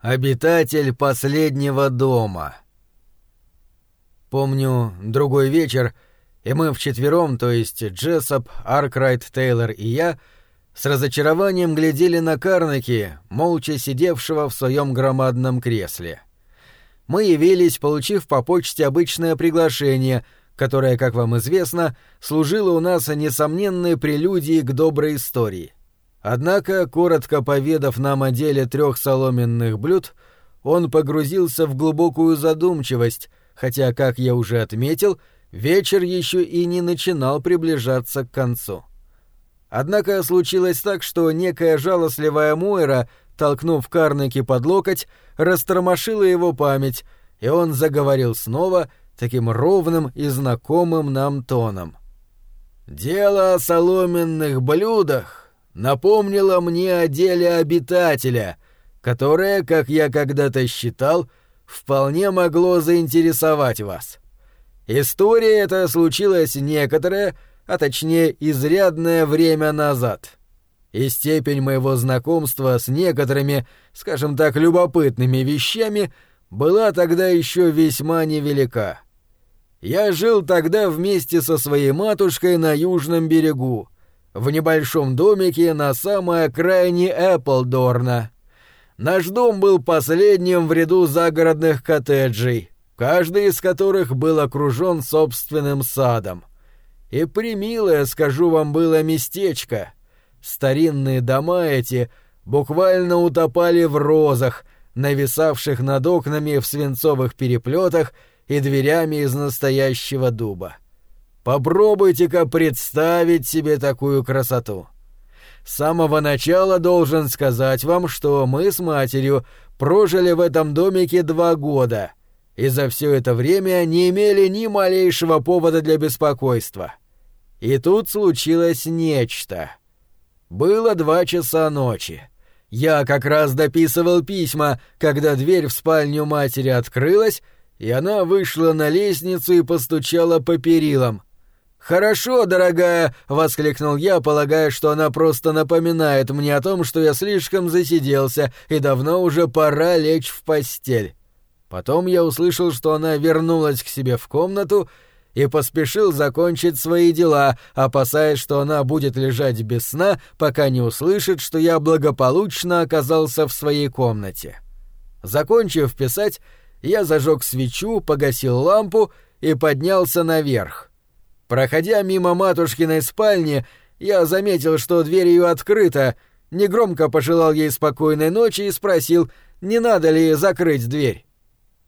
Обитатель последнего дома. Помню другой вечер, и мы вчетвером, то есть Джессоп, Аркрайт, Тейлор и я, с разочарованием глядели на Карнаки, молча сидевшего в своем громадном кресле. Мы явились, получив по почте обычное приглашение, которое, как вам известно, служило у нас несомненной прелюдией к доброй истории. Однако, коротко поведав нам о деле трех соломенных блюд, он погрузился в глубокую задумчивость, хотя, как я уже отметил, вечер еще и не начинал приближаться к концу. Однако случилось так, что некая жалостливая Мойра, толкнув Карнеки под локоть, растормошила его память, и он заговорил снова таким ровным и знакомым нам тоном. «Дело о соломенных блюдах напомнило мне о деле обитателя, которое, как я когда-то считал, вполне могло заинтересовать вас. История эта случилась некоторое, а точнее изрядное время назад. И степень моего знакомства с некоторыми, скажем так, любопытными вещами была тогда еще весьма невелика. Я жил тогда вместе со своей матушкой на южном берегу, в небольшом домике на самой окраине Эпплдорна. Наш дом был последним в ряду загородных коттеджей, каждый из которых был окружен собственным садом. И примилое, скажу вам, было местечко. Старинные дома эти буквально утопали в розах, нависавших над окнами в свинцовых переплетах и дверями из настоящего дуба. Попробуйте-ка представить себе такую красоту. С самого начала должен сказать вам, что мы с матерью прожили в этом домике два года, и за все это время не имели ни малейшего повода для беспокойства. И тут случилось нечто. Было два часа ночи. Я как раз дописывал письма, когда дверь в спальню матери открылась, и она вышла на лестницу и постучала по перилам — «Хорошо, дорогая!» — воскликнул я, полагая, что она просто напоминает мне о том, что я слишком засиделся и давно уже пора лечь в постель. Потом я услышал, что она вернулась к себе в комнату и поспешил закончить свои дела, опасаясь, что она будет лежать без сна, пока не услышит, что я благополучно оказался в своей комнате. Закончив писать, я зажег свечу, погасил лампу и поднялся наверх. Проходя мимо матушкиной спальни, я заметил, что дверь ее открыта, негромко пожелал ей спокойной ночи и спросил, не надо ли закрыть дверь.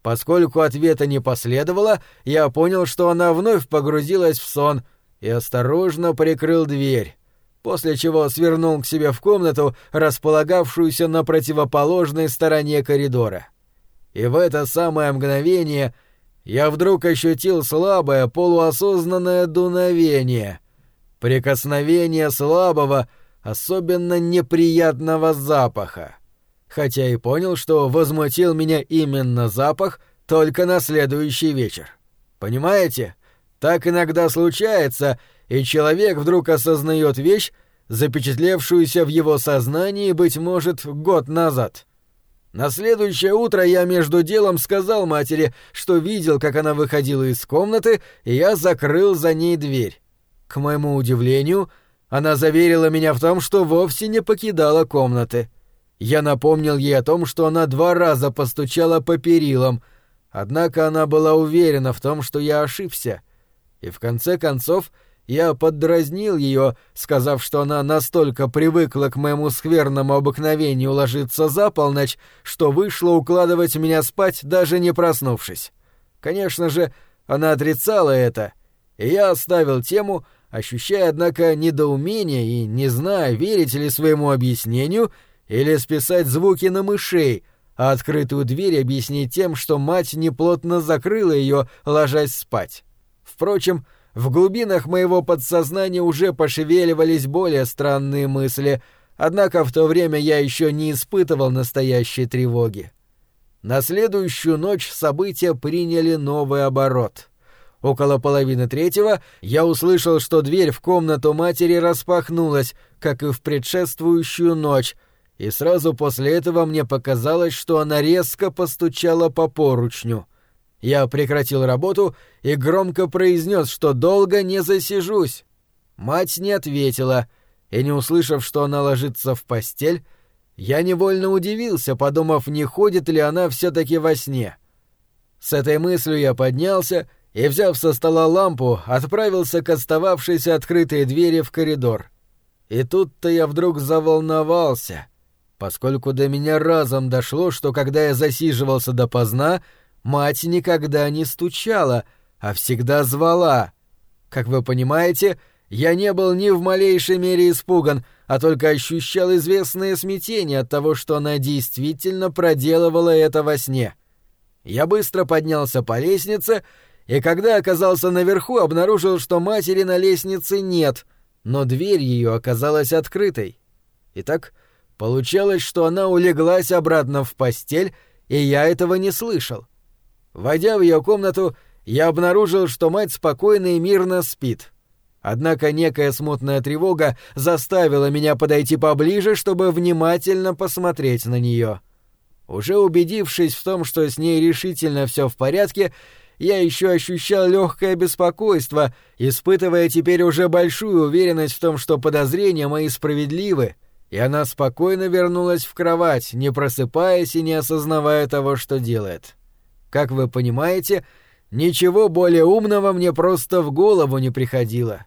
Поскольку ответа не последовало, я понял, что она вновь погрузилась в сон и осторожно прикрыл дверь, после чего свернул к себе в комнату, располагавшуюся на противоположной стороне коридора. И в это самое мгновение я вдруг ощутил слабое полуосознанное дуновение, прикосновение слабого, особенно неприятного запаха. Хотя и понял, что возмутил меня именно запах только на следующий вечер. Понимаете? Так иногда случается, и человек вдруг осознает вещь, запечатлевшуюся в его сознании, быть может, год назад. На следующее утро я между делом сказал матери, что видел, как она выходила из комнаты, и я закрыл за ней дверь. К моему удивлению, она заверила меня в том, что вовсе не покидала комнаты. Я напомнил ей о том, что она два раза постучала по перилам, однако она была уверена в том, что я ошибся. И в конце концов поддразнил ее, сказав, что она настолько привыкла к моему скверному обыкновению ложиться за полночь, что вышла укладывать меня спать, даже не проснувшись. Конечно же, она отрицала это, и я оставил тему, ощущая, однако, недоумение и не зная, верить ли своему объяснению или списать звуки на мышей, а открытую дверь объяснить тем, что мать неплотно закрыла ее, ложась спать. Впрочем, в глубинах моего подсознания уже пошевеливались более странные мысли, однако в то время я еще не испытывал настоящей тревоги. На следующую ночь события приняли новый оборот. Около половины третьего я услышал, что дверь в комнату матери распахнулась, как и в предшествующую ночь, и сразу после этого мне показалось, что она резко постучала по поручню. Я прекратил работу и громко произнес, что долго не засижусь. Мать не ответила, и не услышав, что она ложится в постель, я невольно удивился, подумав, не ходит ли она все-таки во сне. С этой мыслью я поднялся и, взяв со стола лампу, отправился к остававшейся открытой двери в коридор. И тут-то я вдруг заволновался, поскольку до меня разом дошло, что когда я засиживался допоздна, Мать никогда не стучала, а всегда звала. Как вы понимаете, я не был ни в малейшей мере испуган, а только ощущал известное смятение от того, что она действительно проделывала это во сне. Я быстро поднялся по лестнице, и когда оказался наверху, обнаружил, что матери на лестнице нет, но дверь ее оказалась открытой. Итак, получалось, что она улеглась обратно в постель, и я этого не слышал. Войдя в ее комнату, я обнаружил, что мать спокойно и мирно спит. Однако некая смутная тревога заставила меня подойти поближе, чтобы внимательно посмотреть на нее. Уже убедившись в том, что с ней решительно все в порядке, я еще ощущал легкое беспокойство, испытывая теперь уже большую уверенность в том, что подозрения мои справедливы, и она спокойно вернулась в кровать, не просыпаясь и не осознавая того, что делает. Как вы понимаете, ничего более умного мне просто в голову не приходило.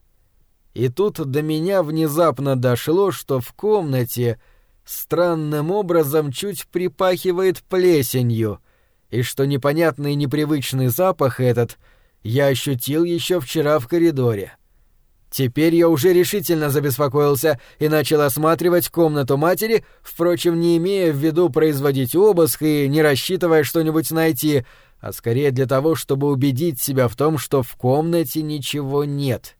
И тут до меня внезапно дошло, что в комнате странным образом чуть припахивает плесенью, и что непонятный непривычный запах этот я ощутил еще вчера в коридоре. Теперь я уже решительно забеспокоился и начал осматривать комнату матери, впрочем, не имея в виду производить обыск и не рассчитывая что-нибудь найти, а скорее для того, чтобы убедить себя в том, что в комнате ничего нет.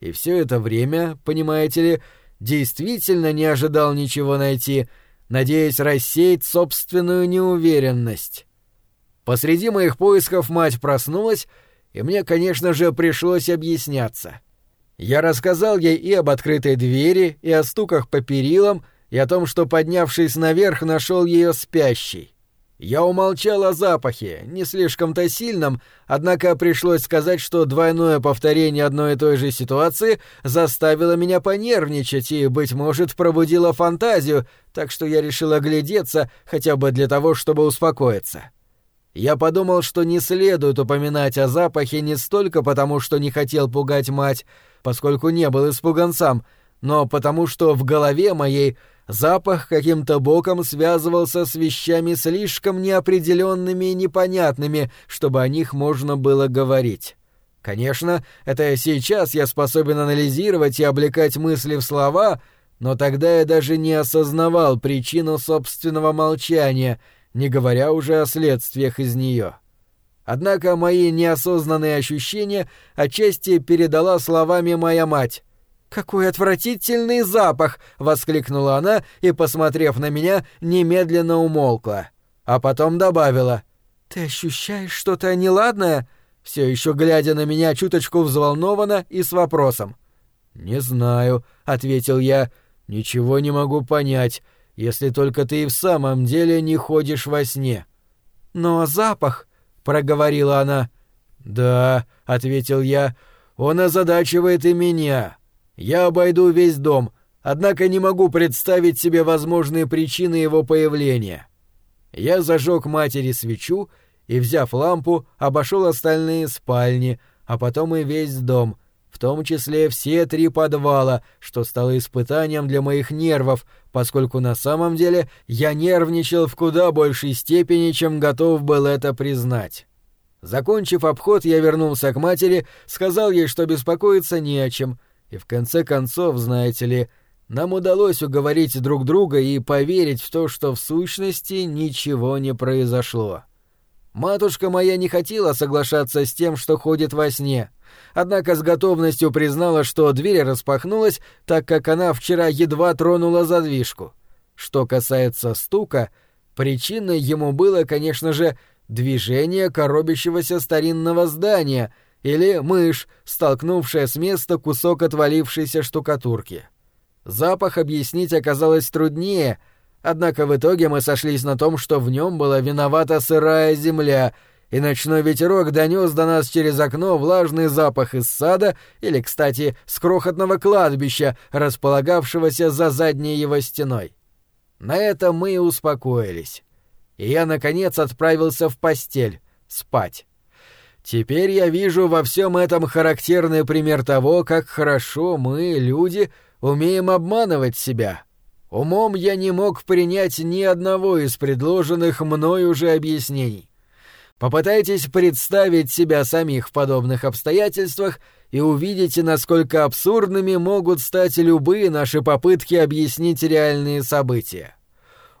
И все это время, понимаете ли, действительно не ожидал ничего найти, надеясь рассеять собственную неуверенность. Посреди моих поисков мать проснулась, и мне, конечно же, пришлось объясняться — я рассказал ей и об открытой двери, и о стуках по перилам, и о том, что, поднявшись наверх, нашел ее спящей. Я умолчал о запахе, не слишком-то сильном, однако пришлось сказать, что двойное повторение одной и той же ситуации заставило меня понервничать и, быть может, пробудило фантазию, так что я решил оглядеться хотя бы для того, чтобы успокоиться. Я подумал, что не следует упоминать о запахе не столько потому, что не хотел пугать мать, поскольку не был испуган сам, но потому что в голове моей запах каким-то боком связывался с вещами слишком неопределенными и непонятными, чтобы о них можно было говорить. Конечно, это сейчас я способен анализировать и облекать мысли в слова, но тогда я даже не осознавал причину собственного молчания — не говоря уже о следствиях из нее. Однако мои неосознанные ощущения отчасти передала словами моя мать. «Какой отвратительный запах!» — воскликнула она и, посмотрев на меня, немедленно умолкла. А потом добавила. «Ты ощущаешь что-то неладное?» Все еще глядя на меня чуточку взволнованно и с вопросом. «Не знаю», — ответил я. «Ничего не могу понять если только ты и в самом деле не ходишь во сне. Но запах, проговорила она. Да, ответил я. Он озадачивает и меня. Я обойду весь дом, однако не могу представить себе возможные причины его появления. Я зажег матери свечу и, взяв лампу, обошел остальные спальни, а потом и весь дом, том числе все три подвала, что стало испытанием для моих нервов, поскольку на самом деле я нервничал в куда большей степени, чем готов был это признать. Закончив обход, я вернулся к матери, сказал ей, что беспокоиться не о чем, и в конце концов, знаете ли, нам удалось уговорить друг друга и поверить в то, что в сущности ничего не произошло. Матушка моя не хотела соглашаться с тем, что ходит во сне — однако с готовностью признала, что дверь распахнулась, так как она вчера едва тронула задвижку. Что касается стука, причиной ему было, конечно же, движение коробящегося старинного здания или мышь, столкнувшая с места кусок отвалившейся штукатурки. Запах объяснить оказалось труднее, Однако в итоге мы сошлись на том, что в нем была виновата сырая земля, и ночной ветерок донес до нас через окно влажный запах из сада или, кстати, с крохотного кладбища, располагавшегося за задней его стеной. На это мы и успокоились. И я, наконец, отправился в постель, спать. Теперь я вижу во всем этом характерный пример того, как хорошо мы, люди, умеем обманывать себя. Умом я не мог принять ни одного из предложенных мной уже объяснений. Попытайтесь представить себя самих в подобных обстоятельствах и увидите, насколько абсурдными могут стать любые наши попытки объяснить реальные события.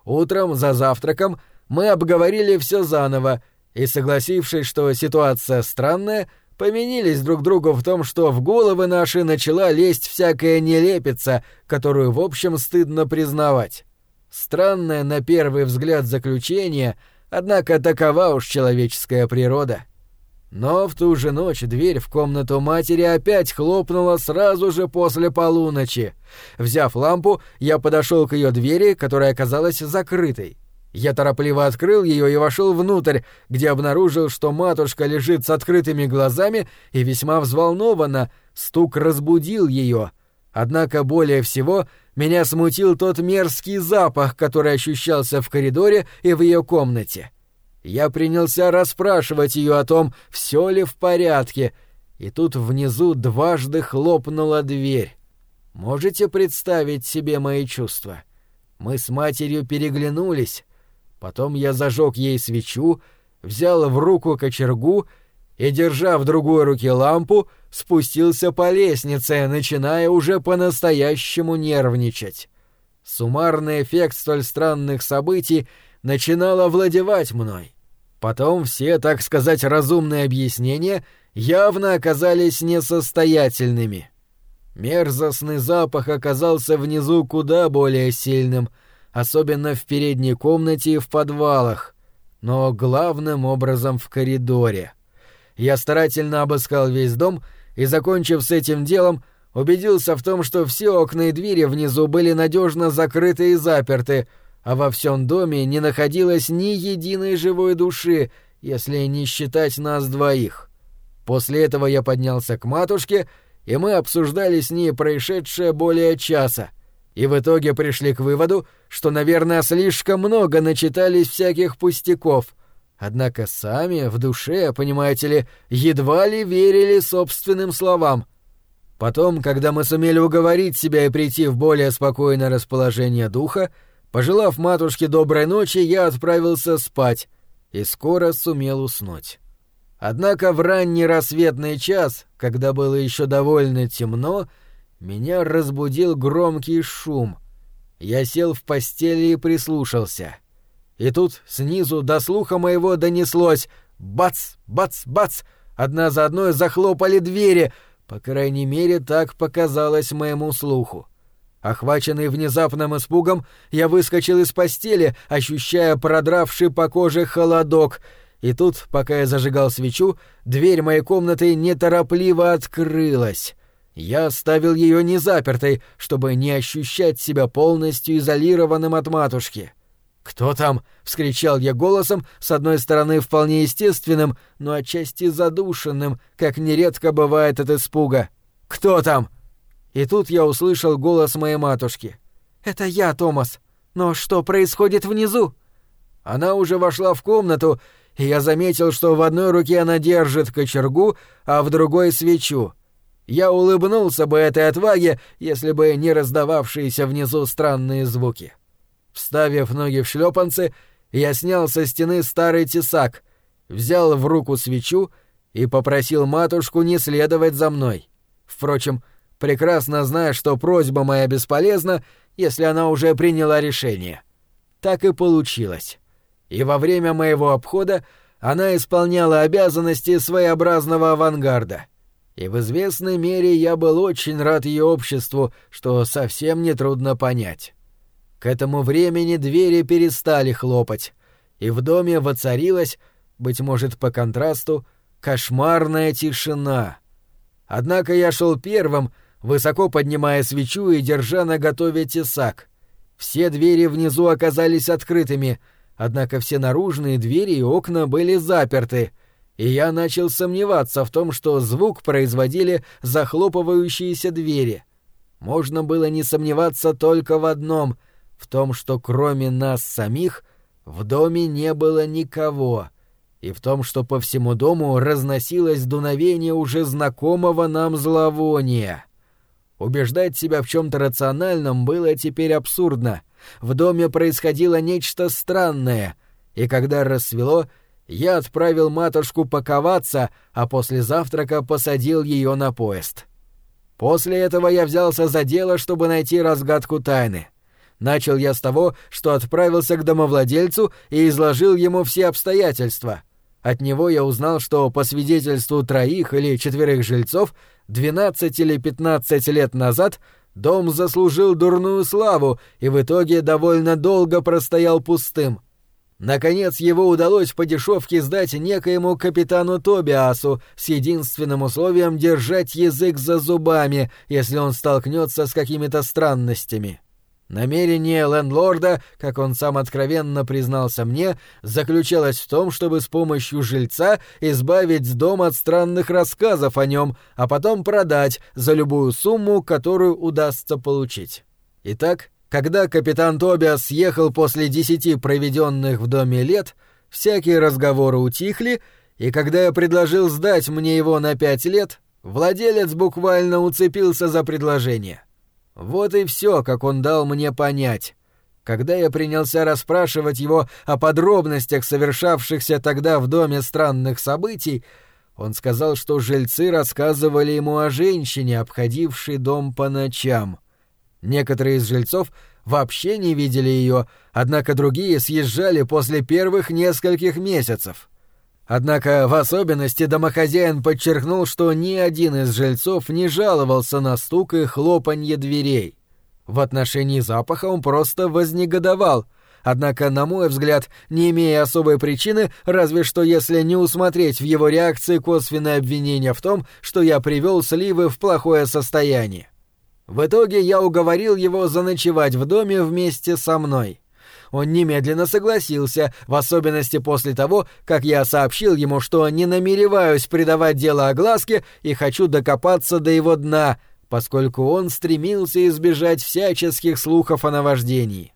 Утром за завтраком мы обговорили все заново и, согласившись, что ситуация странная, поменились друг другу в том, что в головы наши начала лезть всякая нелепица, которую, в общем, стыдно признавать. Странное на первый взгляд заключение, однако такова уж человеческая природа. Но в ту же ночь дверь в комнату матери опять хлопнула сразу же после полуночи. Взяв лампу, я подошел к ее двери, которая оказалась закрытой. Я торопливо открыл ее и вошел внутрь, где обнаружил, что матушка лежит с открытыми глазами и весьма взволнована, стук разбудил ее. Однако более всего меня смутил тот мерзкий запах, который ощущался в коридоре и в ее комнате. Я принялся расспрашивать ее о том, все ли в порядке, и тут внизу дважды хлопнула дверь. Можете представить себе мои чувства? Мы с матерью переглянулись. Потом я зажег ей свечу, взял в руку кочергу и, держа в другой руке лампу, спустился по лестнице, начиная уже по-настоящему нервничать. Суммарный эффект столь странных событий начинал овладевать мной. Потом все, так сказать, разумные объяснения явно оказались несостоятельными. Мерзостный запах оказался внизу куда более сильным — особенно в передней комнате и в подвалах, но главным образом в коридоре. Я старательно обыскал весь дом и, закончив с этим делом, убедился в том, что все окна и двери внизу были надежно закрыты и заперты, а во всем доме не находилось ни единой живой души, если не считать нас двоих. После этого я поднялся к матушке, и мы обсуждали с ней происшедшее более часа — и в итоге пришли к выводу, что, наверное, слишком много начитались всяких пустяков. Однако сами в душе, понимаете ли, едва ли верили собственным словам. Потом, когда мы сумели уговорить себя и прийти в более спокойное расположение духа, пожелав матушке доброй ночи, я отправился спать и скоро сумел уснуть. Однако в ранний рассветный час, когда было еще довольно темно, меня разбудил громкий шум. Я сел в постели и прислушался. И тут снизу до слуха моего донеслось «бац, бац, бац!» Одна за одной захлопали двери, по крайней мере, так показалось моему слуху. Охваченный внезапным испугом, я выскочил из постели, ощущая продравший по коже холодок, и тут, пока я зажигал свечу, дверь моей комнаты неторопливо открылась. Я оставил ее незапертой, чтобы не ощущать себя полностью изолированным от матушки. «Кто там?» — вскричал я голосом, с одной стороны вполне естественным, но отчасти задушенным, как нередко бывает от испуга. «Кто там?» И тут я услышал голос моей матушки. «Это я, Томас. Но что происходит внизу?» Она уже вошла в комнату, и я заметил, что в одной руке она держит кочергу, а в другой — свечу. Я улыбнулся бы этой отваге, если бы не раздававшиеся внизу странные звуки. Вставив ноги в шлепанцы, я снял со стены старый тесак, взял в руку свечу и попросил матушку не следовать за мной. Впрочем, прекрасно зная, что просьба моя бесполезна, если она уже приняла решение. Так и получилось. И во время моего обхода она исполняла обязанности своеобразного авангарда — и в известной мере я был очень рад ее обществу, что совсем нетрудно понять. К этому времени двери перестали хлопать, и в доме воцарилась, быть может, по контрасту, кошмарная тишина. Однако я шел первым, высоко поднимая свечу и держа на готове тесак. Все двери внизу оказались открытыми, однако все наружные двери и окна были заперты, и я начал сомневаться в том, что звук производили захлопывающиеся двери. Можно было не сомневаться только в одном — в том, что кроме нас самих в доме не было никого, и в том, что по всему дому разносилось дуновение уже знакомого нам зловония. Убеждать себя в чем-то рациональном было теперь абсурдно. В доме происходило нечто странное, и когда рассвело, я отправил матушку паковаться, а после завтрака посадил ее на поезд. После этого я взялся за дело, чтобы найти разгадку тайны. Начал я с того, что отправился к домовладельцу и изложил ему все обстоятельства. От него я узнал, что по свидетельству троих или четверых жильцов 12 или 15 лет назад дом заслужил дурную славу и в итоге довольно долго простоял пустым. Наконец его удалось по дешевке сдать некоему капитану Тобиасу с единственным условием держать язык за зубами, если он столкнется с какими-то странностями. Намерение лендлорда, как он сам откровенно признался мне, заключалось в том, чтобы с помощью жильца избавить дом от странных рассказов о нем, а потом продать за любую сумму, которую удастся получить. Итак, когда капитан Тобиас съехал после десяти проведенных в доме лет, всякие разговоры утихли, и когда я предложил сдать мне его на пять лет, владелец буквально уцепился за предложение — вот и все, как он дал мне понять. Когда я принялся расспрашивать его о подробностях совершавшихся тогда в доме странных событий, он сказал, что жильцы рассказывали ему о женщине, обходившей дом по ночам. Некоторые из жильцов вообще не видели ее, однако другие съезжали после первых нескольких месяцев. Однако в особенности домохозяин подчеркнул, что ни один из жильцов не жаловался на стук и хлопанье дверей. В отношении запаха он просто вознегодовал, однако, на мой взгляд, не имея особой причины, разве что если не усмотреть в его реакции косвенное обвинение в том, что я привел сливы в плохое состояние. В итоге я уговорил его заночевать в доме вместе со мной он немедленно согласился, в особенности после того, как я сообщил ему, что не намереваюсь придавать дело огласке и хочу докопаться до его дна, поскольку он стремился избежать всяческих слухов о наваждении.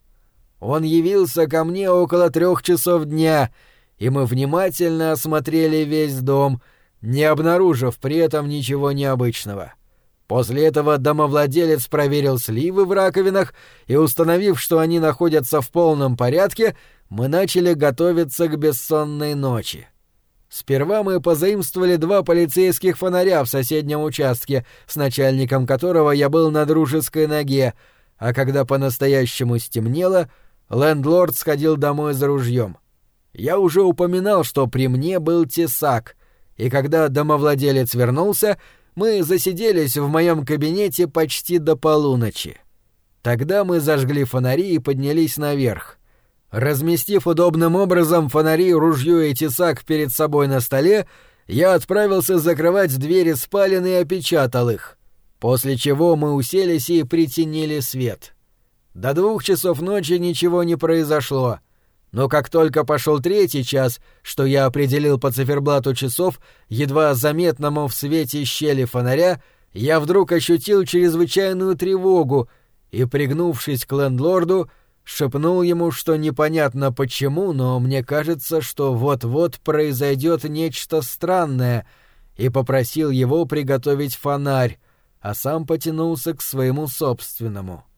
Он явился ко мне около трех часов дня, и мы внимательно осмотрели весь дом, не обнаружив при этом ничего необычного. — После этого домовладелец проверил сливы в раковинах и, установив, что они находятся в полном порядке, мы начали готовиться к бессонной ночи. Сперва мы позаимствовали два полицейских фонаря в соседнем участке, с начальником которого я был на дружеской ноге, а когда по-настоящему стемнело, лендлорд сходил домой за ружьем. Я уже упоминал, что при мне был тесак, и когда домовладелец вернулся — мы засиделись в моем кабинете почти до полуночи. Тогда мы зажгли фонари и поднялись наверх. Разместив удобным образом фонари, ружье и тесак перед собой на столе, я отправился закрывать двери спален и опечатал их, после чего мы уселись и притенили свет. До двух часов ночи ничего не произошло — но как только пошел третий час, что я определил по циферблату часов, едва заметному в свете щели фонаря, я вдруг ощутил чрезвычайную тревогу и, пригнувшись к лендлорду, шепнул ему, что непонятно почему, но мне кажется, что вот-вот произойдет нечто странное, и попросил его приготовить фонарь, а сам потянулся к своему собственному. —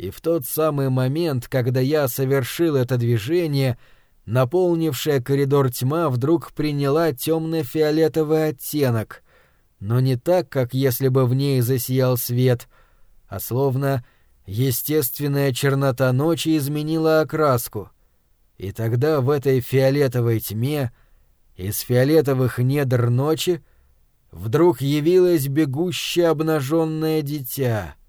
и в тот самый момент, когда я совершил это движение, наполнившая коридор тьма вдруг приняла темно-фиолетовый оттенок, но не так, как если бы в ней засиял свет, а словно естественная чернота ночи изменила окраску. И тогда в этой фиолетовой тьме, из фиолетовых недр ночи, вдруг явилось бегущее обнаженное дитя —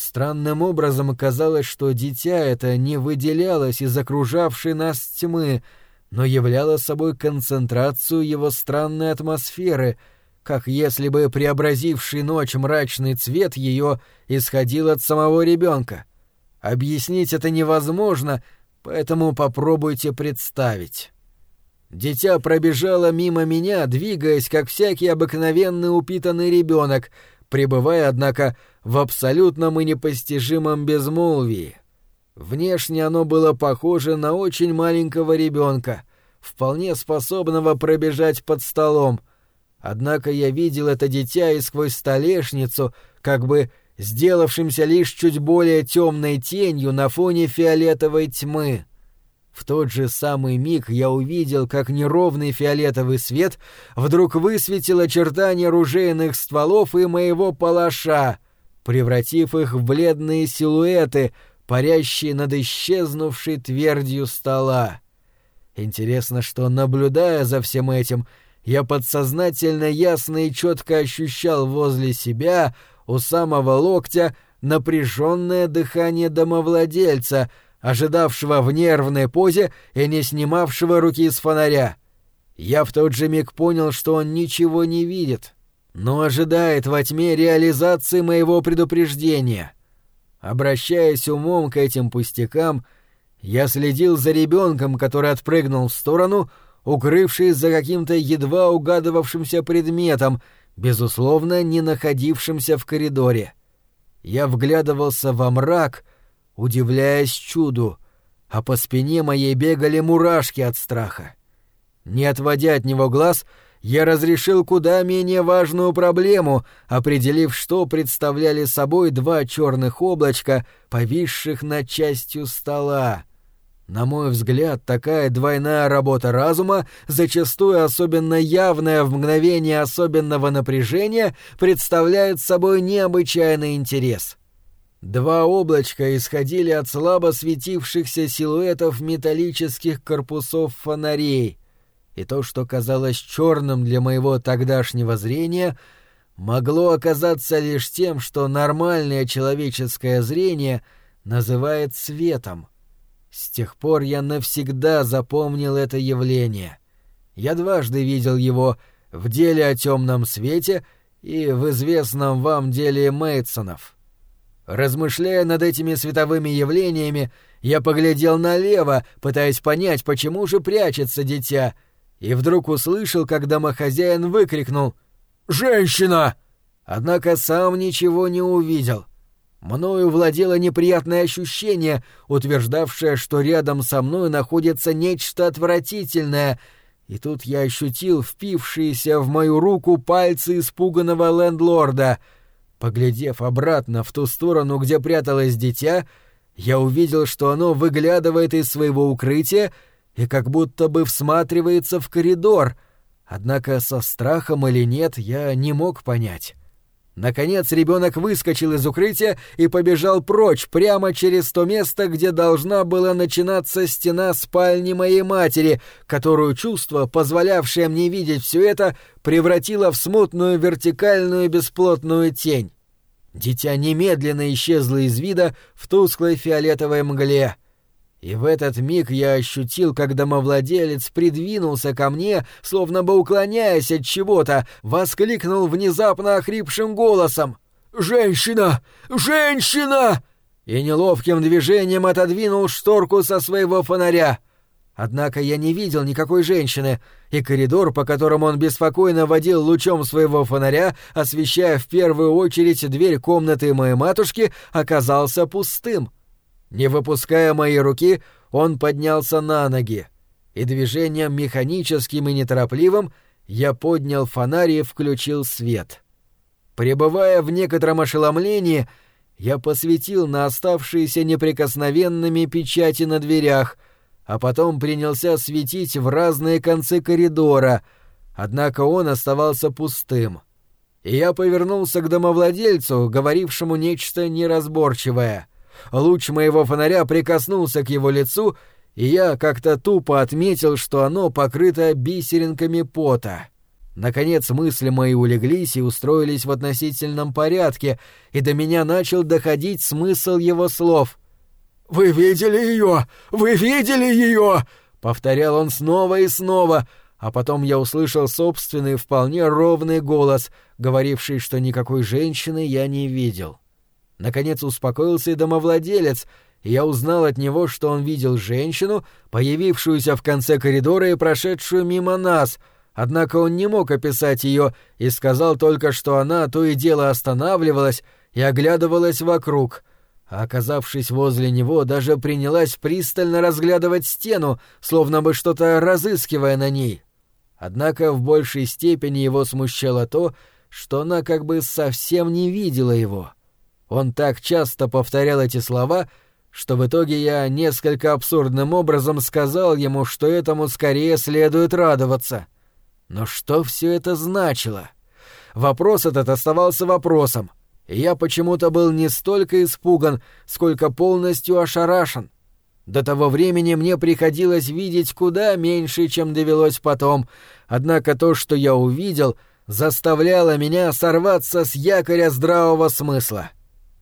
Странным образом казалось, что дитя это не выделялось из окружавшей нас тьмы, но являло собой концентрацию его странной атмосферы, как если бы преобразивший ночь мрачный цвет ее исходил от самого ребенка. Объяснить это невозможно, поэтому попробуйте представить. Дитя пробежало мимо меня, двигаясь, как всякий обыкновенный упитанный ребенок, пребывая, однако, в абсолютном и непостижимом безмолвии. Внешне оно было похоже на очень маленького ребенка, вполне способного пробежать под столом. Однако я видел это дитя и сквозь столешницу, как бы сделавшимся лишь чуть более темной тенью на фоне фиолетовой тьмы. В тот же самый миг я увидел, как неровный фиолетовый свет вдруг высветил очертания ружейных стволов и моего палаша, превратив их в бледные силуэты, парящие над исчезнувшей твердью стола. Интересно, что, наблюдая за всем этим, я подсознательно ясно и четко ощущал возле себя, у самого локтя, напряженное дыхание домовладельца — ожидавшего в нервной позе и не снимавшего руки с фонаря. Я в тот же миг понял, что он ничего не видит, но ожидает во тьме реализации моего предупреждения. Обращаясь умом к этим пустякам, я следил за ребенком, который отпрыгнул в сторону, укрывшись за каким-то едва угадывавшимся предметом, безусловно, не находившимся в коридоре. Я вглядывался во мрак — удивляясь чуду, а по спине моей бегали мурашки от страха. Не отводя от него глаз, я разрешил куда менее важную проблему, определив, что представляли собой два черных облачка, повисших над частью стола. На мой взгляд, такая двойная работа разума, зачастую особенно явная в мгновение особенного напряжения, представляет собой необычайный интерес. Два облачка исходили от слабо светившихся силуэтов металлических корпусов фонарей, и то, что казалось черным для моего тогдашнего зрения, могло оказаться лишь тем, что нормальное человеческое зрение называет светом. С тех пор я навсегда запомнил это явление. Я дважды видел его в деле о темном свете и в известном вам деле Мейдсонов. Размышляя над этими световыми явлениями, я поглядел налево, пытаясь понять, почему же прячется дитя, и вдруг услышал, как домохозяин выкрикнул «Женщина!» Однако сам ничего не увидел. Мною владело неприятное ощущение, утверждавшее, что рядом со мной находится нечто отвратительное, и тут я ощутил впившиеся в мою руку пальцы испуганного лендлорда — Поглядев обратно в ту сторону, где пряталось дитя, я увидел, что оно выглядывает из своего укрытия и как будто бы всматривается в коридор, однако со страхом или нет я не мог понять. Наконец ребенок выскочил из укрытия и побежал прочь прямо через то место, где должна была начинаться стена спальни моей матери, которую чувство, позволявшее мне видеть все это, превратило в смутную вертикальную бесплотную тень. Дитя немедленно исчезло из вида в тусклой фиолетовой мгле — и в этот миг я ощутил, как домовладелец придвинулся ко мне, словно бы уклоняясь от чего-то, воскликнул внезапно охрипшим голосом «Женщина! Женщина!» и неловким движением отодвинул шторку со своего фонаря. Однако я не видел никакой женщины, и коридор, по которому он беспокойно водил лучом своего фонаря, освещая в первую очередь дверь комнаты моей матушки, оказался пустым — не выпуская моей руки, он поднялся на ноги, и движением механическим и неторопливым я поднял фонарь и включил свет. Пребывая в некотором ошеломлении, я посветил на оставшиеся неприкосновенными печати на дверях, а потом принялся светить в разные концы коридора, однако он оставался пустым. И я повернулся к домовладельцу, говорившему нечто неразборчивое — Луч моего фонаря прикоснулся к его лицу, и я как-то тупо отметил, что оно покрыто бисеринками пота. Наконец мысли мои улеглись и устроились в относительном порядке, и до меня начал доходить смысл его слов. «Вы видели ее! Вы видели ее!» — повторял он снова и снова, а потом я услышал собственный вполне ровный голос, говоривший, что никакой женщины я не видел. — Наконец успокоился и домовладелец, и я узнал от него, что он видел женщину, появившуюся в конце коридора и прошедшую мимо нас, однако он не мог описать ее и сказал только, что она то и дело останавливалась и оглядывалась вокруг, а оказавшись возле него, даже принялась пристально разглядывать стену, словно бы что-то разыскивая на ней. Однако в большей степени его смущало то, что она как бы совсем не видела его. Он так часто повторял эти слова, что в итоге я несколько абсурдным образом сказал ему, что этому скорее следует радоваться. Но что все это значило? Вопрос этот оставался вопросом, и я почему-то был не столько испуган, сколько полностью ошарашен. До того времени мне приходилось видеть куда меньше, чем довелось потом, однако то, что я увидел, заставляло меня сорваться с якоря здравого смысла.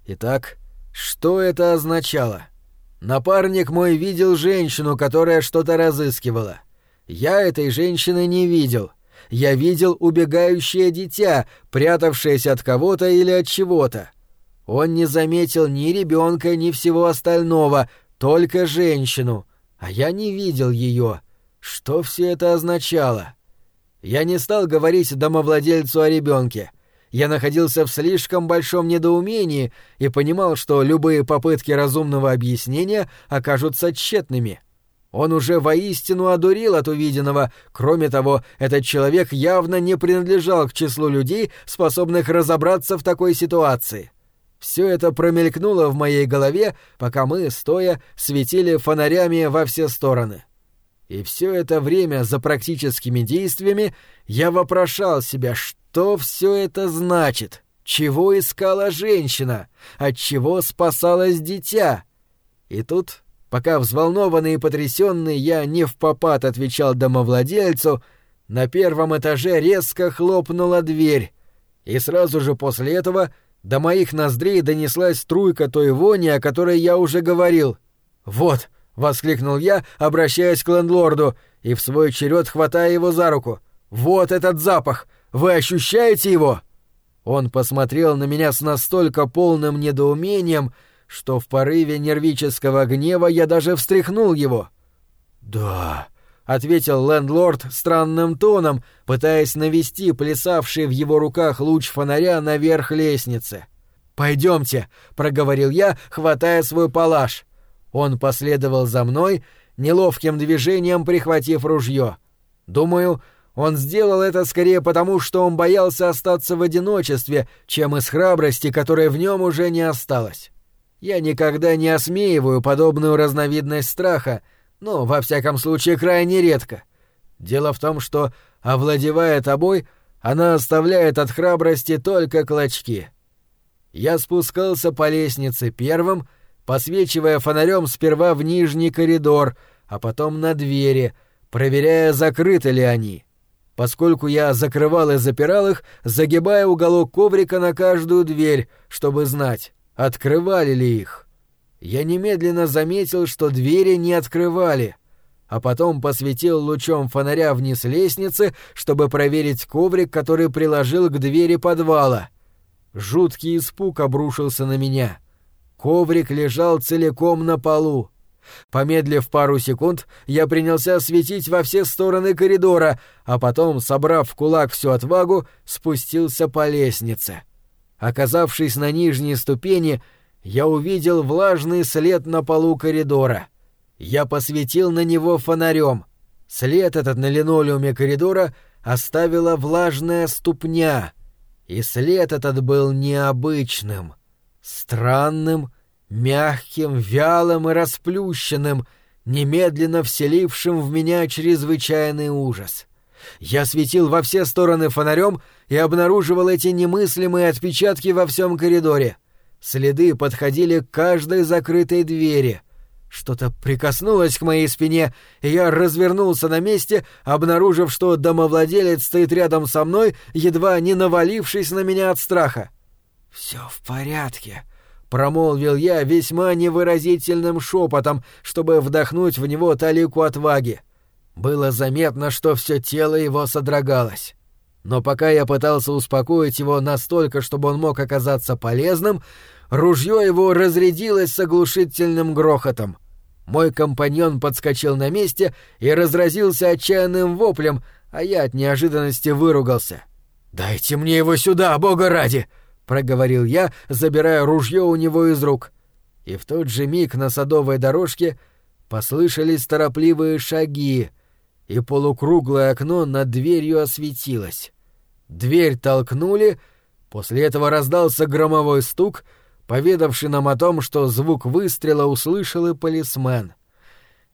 Итак, что это означало? Напарник мой видел женщину, которая что-то разыскивала. Я этой женщины не видел. Я видел убегающее дитя, прятавшееся от кого-то или от чего-то. Он не заметил ни ребенка, ни всего остального, только женщину, а я не видел ее. Что все это означало? Я не стал говорить домовладельцу о ребенке. Я находился в слишком большом недоумении и понимал, что любые попытки разумного объяснения окажутся тщетными. Он уже воистину одурил от увиденного. Кроме того, этот человек явно не принадлежал к числу людей, способных разобраться в такой ситуации. Все это промелькнуло в моей голове, пока мы, стоя, светили фонарями во все стороны. И все это время за практическими действиями я вопрошал себя, что все это значит, чего искала женщина, от чего спасалось дитя. И тут, пока взволнованный и потрясенный я не в попад отвечал домовладельцу, на первом этаже резко хлопнула дверь, и сразу же после этого — до моих ноздрей донеслась струйка той вони, о которой я уже говорил. «Вот!» — воскликнул я, обращаясь к лендлорду и в свой черед хватая его за руку. «Вот этот запах! Вы ощущаете его?» Он посмотрел на меня с настолько полным недоумением, что в порыве нервического гнева я даже встряхнул его. «Да», — ответил лендлорд странным тоном, пытаясь навести плясавший в его руках луч фонаря наверх лестницы. «Пойдемте», — проговорил я, хватая свой палаш. Он последовал за мной, неловким движением прихватив ружье. Думаю, он сделал это скорее потому, что он боялся остаться в одиночестве, чем из храбрости, которой в нем уже не осталось. Я никогда не осмеиваю подобную разновидность страха — ну, во всяком случае, крайне редко. Дело в том, что, овладевая тобой, она оставляет от храбрости только клочки. Я спускался по лестнице первым, посвечивая фонарем сперва в нижний коридор, а потом на двери, проверяя, закрыты ли они. Поскольку я закрывал и запирал их, загибая уголок коврика на каждую дверь, чтобы знать, открывали ли их. Я немедленно заметил, что двери не открывали, а потом посветил лучом фонаря вниз лестницы, чтобы проверить коврик, который приложил к двери подвала. Жуткий испуг обрушился на меня. Коврик лежал целиком на полу. Помедлив пару секунд, я принялся светить во все стороны коридора, а потом, собрав в кулак всю отвагу, спустился по лестнице. Оказавшись на нижней ступени, я увидел влажный след на полу коридора. Я посветил на него фонарем. След этот на линолеуме коридора оставила влажная ступня. И след этот был необычным, странным, мягким, вялым и расплющенным, немедленно вселившим в меня чрезвычайный ужас. Я светил во все стороны фонарем и обнаруживал эти немыслимые отпечатки во всем коридоре — Следы подходили к каждой закрытой двери. Что-то прикоснулось к моей спине, и я развернулся на месте, обнаружив, что домовладелец стоит рядом со мной, едва не навалившись на меня от страха. «Все в порядке», — промолвил я весьма невыразительным шепотом, чтобы вдохнуть в него талику отваги. Было заметно, что все тело его содрогалось. Но пока я пытался успокоить его настолько, чтобы он мог оказаться полезным, ружье его разрядилось с оглушительным грохотом. Мой компаньон подскочил на месте и разразился отчаянным воплем, а я от неожиданности выругался. «Дайте мне его сюда, бога ради!» — проговорил я, забирая ружье у него из рук. И в тот же миг на садовой дорожке послышались торопливые шаги, и полукруглое окно над дверью осветилось. Дверь толкнули, после этого раздался громовой стук, поведавший нам о том, что звук выстрела услышал и полисмен.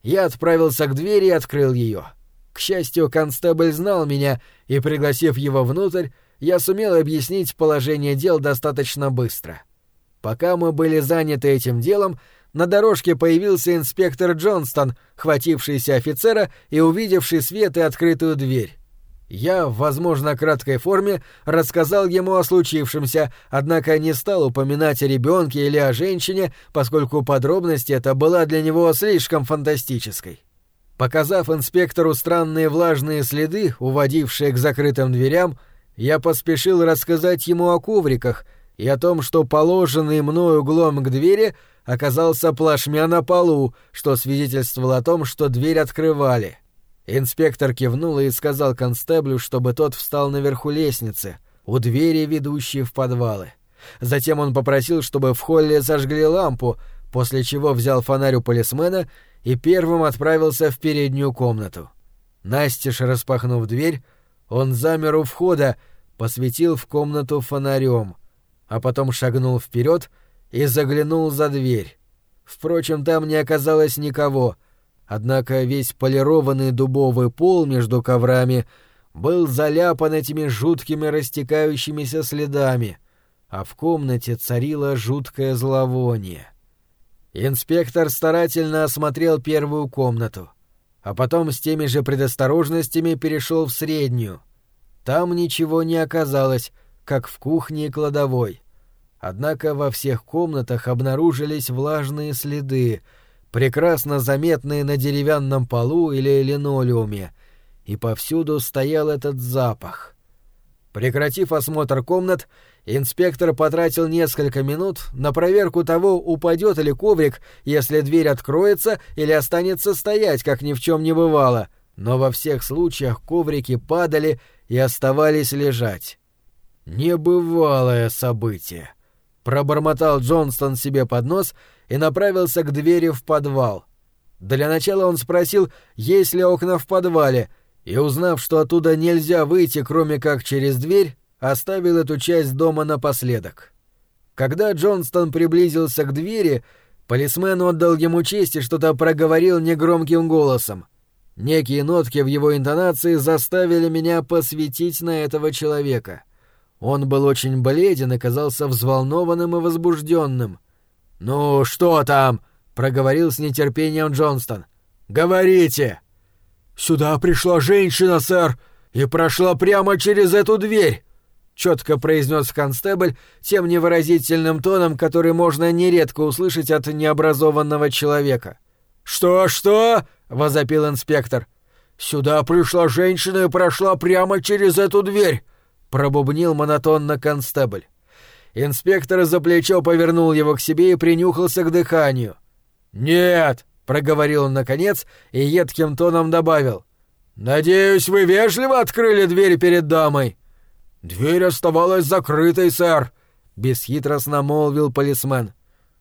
Я отправился к двери и открыл ее. К счастью, констебль знал меня, и, пригласив его внутрь, я сумел объяснить положение дел достаточно быстро. Пока мы были заняты этим делом, на дорожке появился инспектор Джонстон, хватившийся офицера и увидевший свет и открытую дверь. Я, в, возможно, краткой форме, рассказал ему о случившемся, однако не стал упоминать о ребенке или о женщине, поскольку подробность эта была для него слишком фантастической. Показав инспектору странные влажные следы, уводившие к закрытым дверям, я поспешил рассказать ему о ковриках и о том, что положенный мною углом к двери оказался плашмя на полу, что свидетельствовало о том, что дверь открывали. Инспектор кивнул и сказал констеблю, чтобы тот встал наверху лестницы, у двери, ведущей в подвалы. Затем он попросил, чтобы в холле зажгли лампу, после чего взял фонарь у полисмена и первым отправился в переднюю комнату. Настежь распахнув дверь, он замер у входа, посветил в комнату фонарем, а потом шагнул вперед и заглянул за дверь. Впрочем, там не оказалось никого — Однако весь полированный дубовый пол между коврами был заляпан этими жуткими растекающимися следами, а в комнате царило жуткое зловоние. Инспектор старательно осмотрел первую комнату, а потом с теми же предосторожностями перешел в среднюю. Там ничего не оказалось, как в кухне и кладовой. Однако во всех комнатах обнаружились влажные следы — прекрасно заметные на деревянном полу или линолеуме, и повсюду стоял этот запах. Прекратив осмотр комнат, инспектор потратил несколько минут на проверку того, упадет ли коврик, если дверь откроется или останется стоять, как ни в чем не бывало, но во всех случаях коврики падали и оставались лежать. Небывалое событие. Пробормотал Джонстон себе под нос и направился к двери в подвал. Для начала он спросил, есть ли окна в подвале, и, узнав, что оттуда нельзя выйти, кроме как через дверь, оставил эту часть дома напоследок. Когда Джонстон приблизился к двери, полисмен отдал ему честь и что-то проговорил негромким голосом. Некие нотки в его интонации заставили меня посветить на этого человека — он был очень бледен и казался взволнованным и возбужденным. «Ну, что там?» — проговорил с нетерпением Джонстон. «Говорите!» «Сюда пришла женщина, сэр, и прошла прямо через эту дверь!» — четко произнес констебль тем невыразительным тоном, который можно нередко услышать от необразованного человека. «Что-что?» — возопил инспектор. «Сюда пришла женщина и прошла прямо через эту дверь пробубнил монотонно констебль. Инспектор за плечо повернул его к себе и принюхался к дыханию. «Нет!» — проговорил он наконец и едким тоном добавил. «Надеюсь, вы вежливо открыли дверь перед дамой?» «Дверь оставалась закрытой, сэр», — бесхитростно молвил полисмен.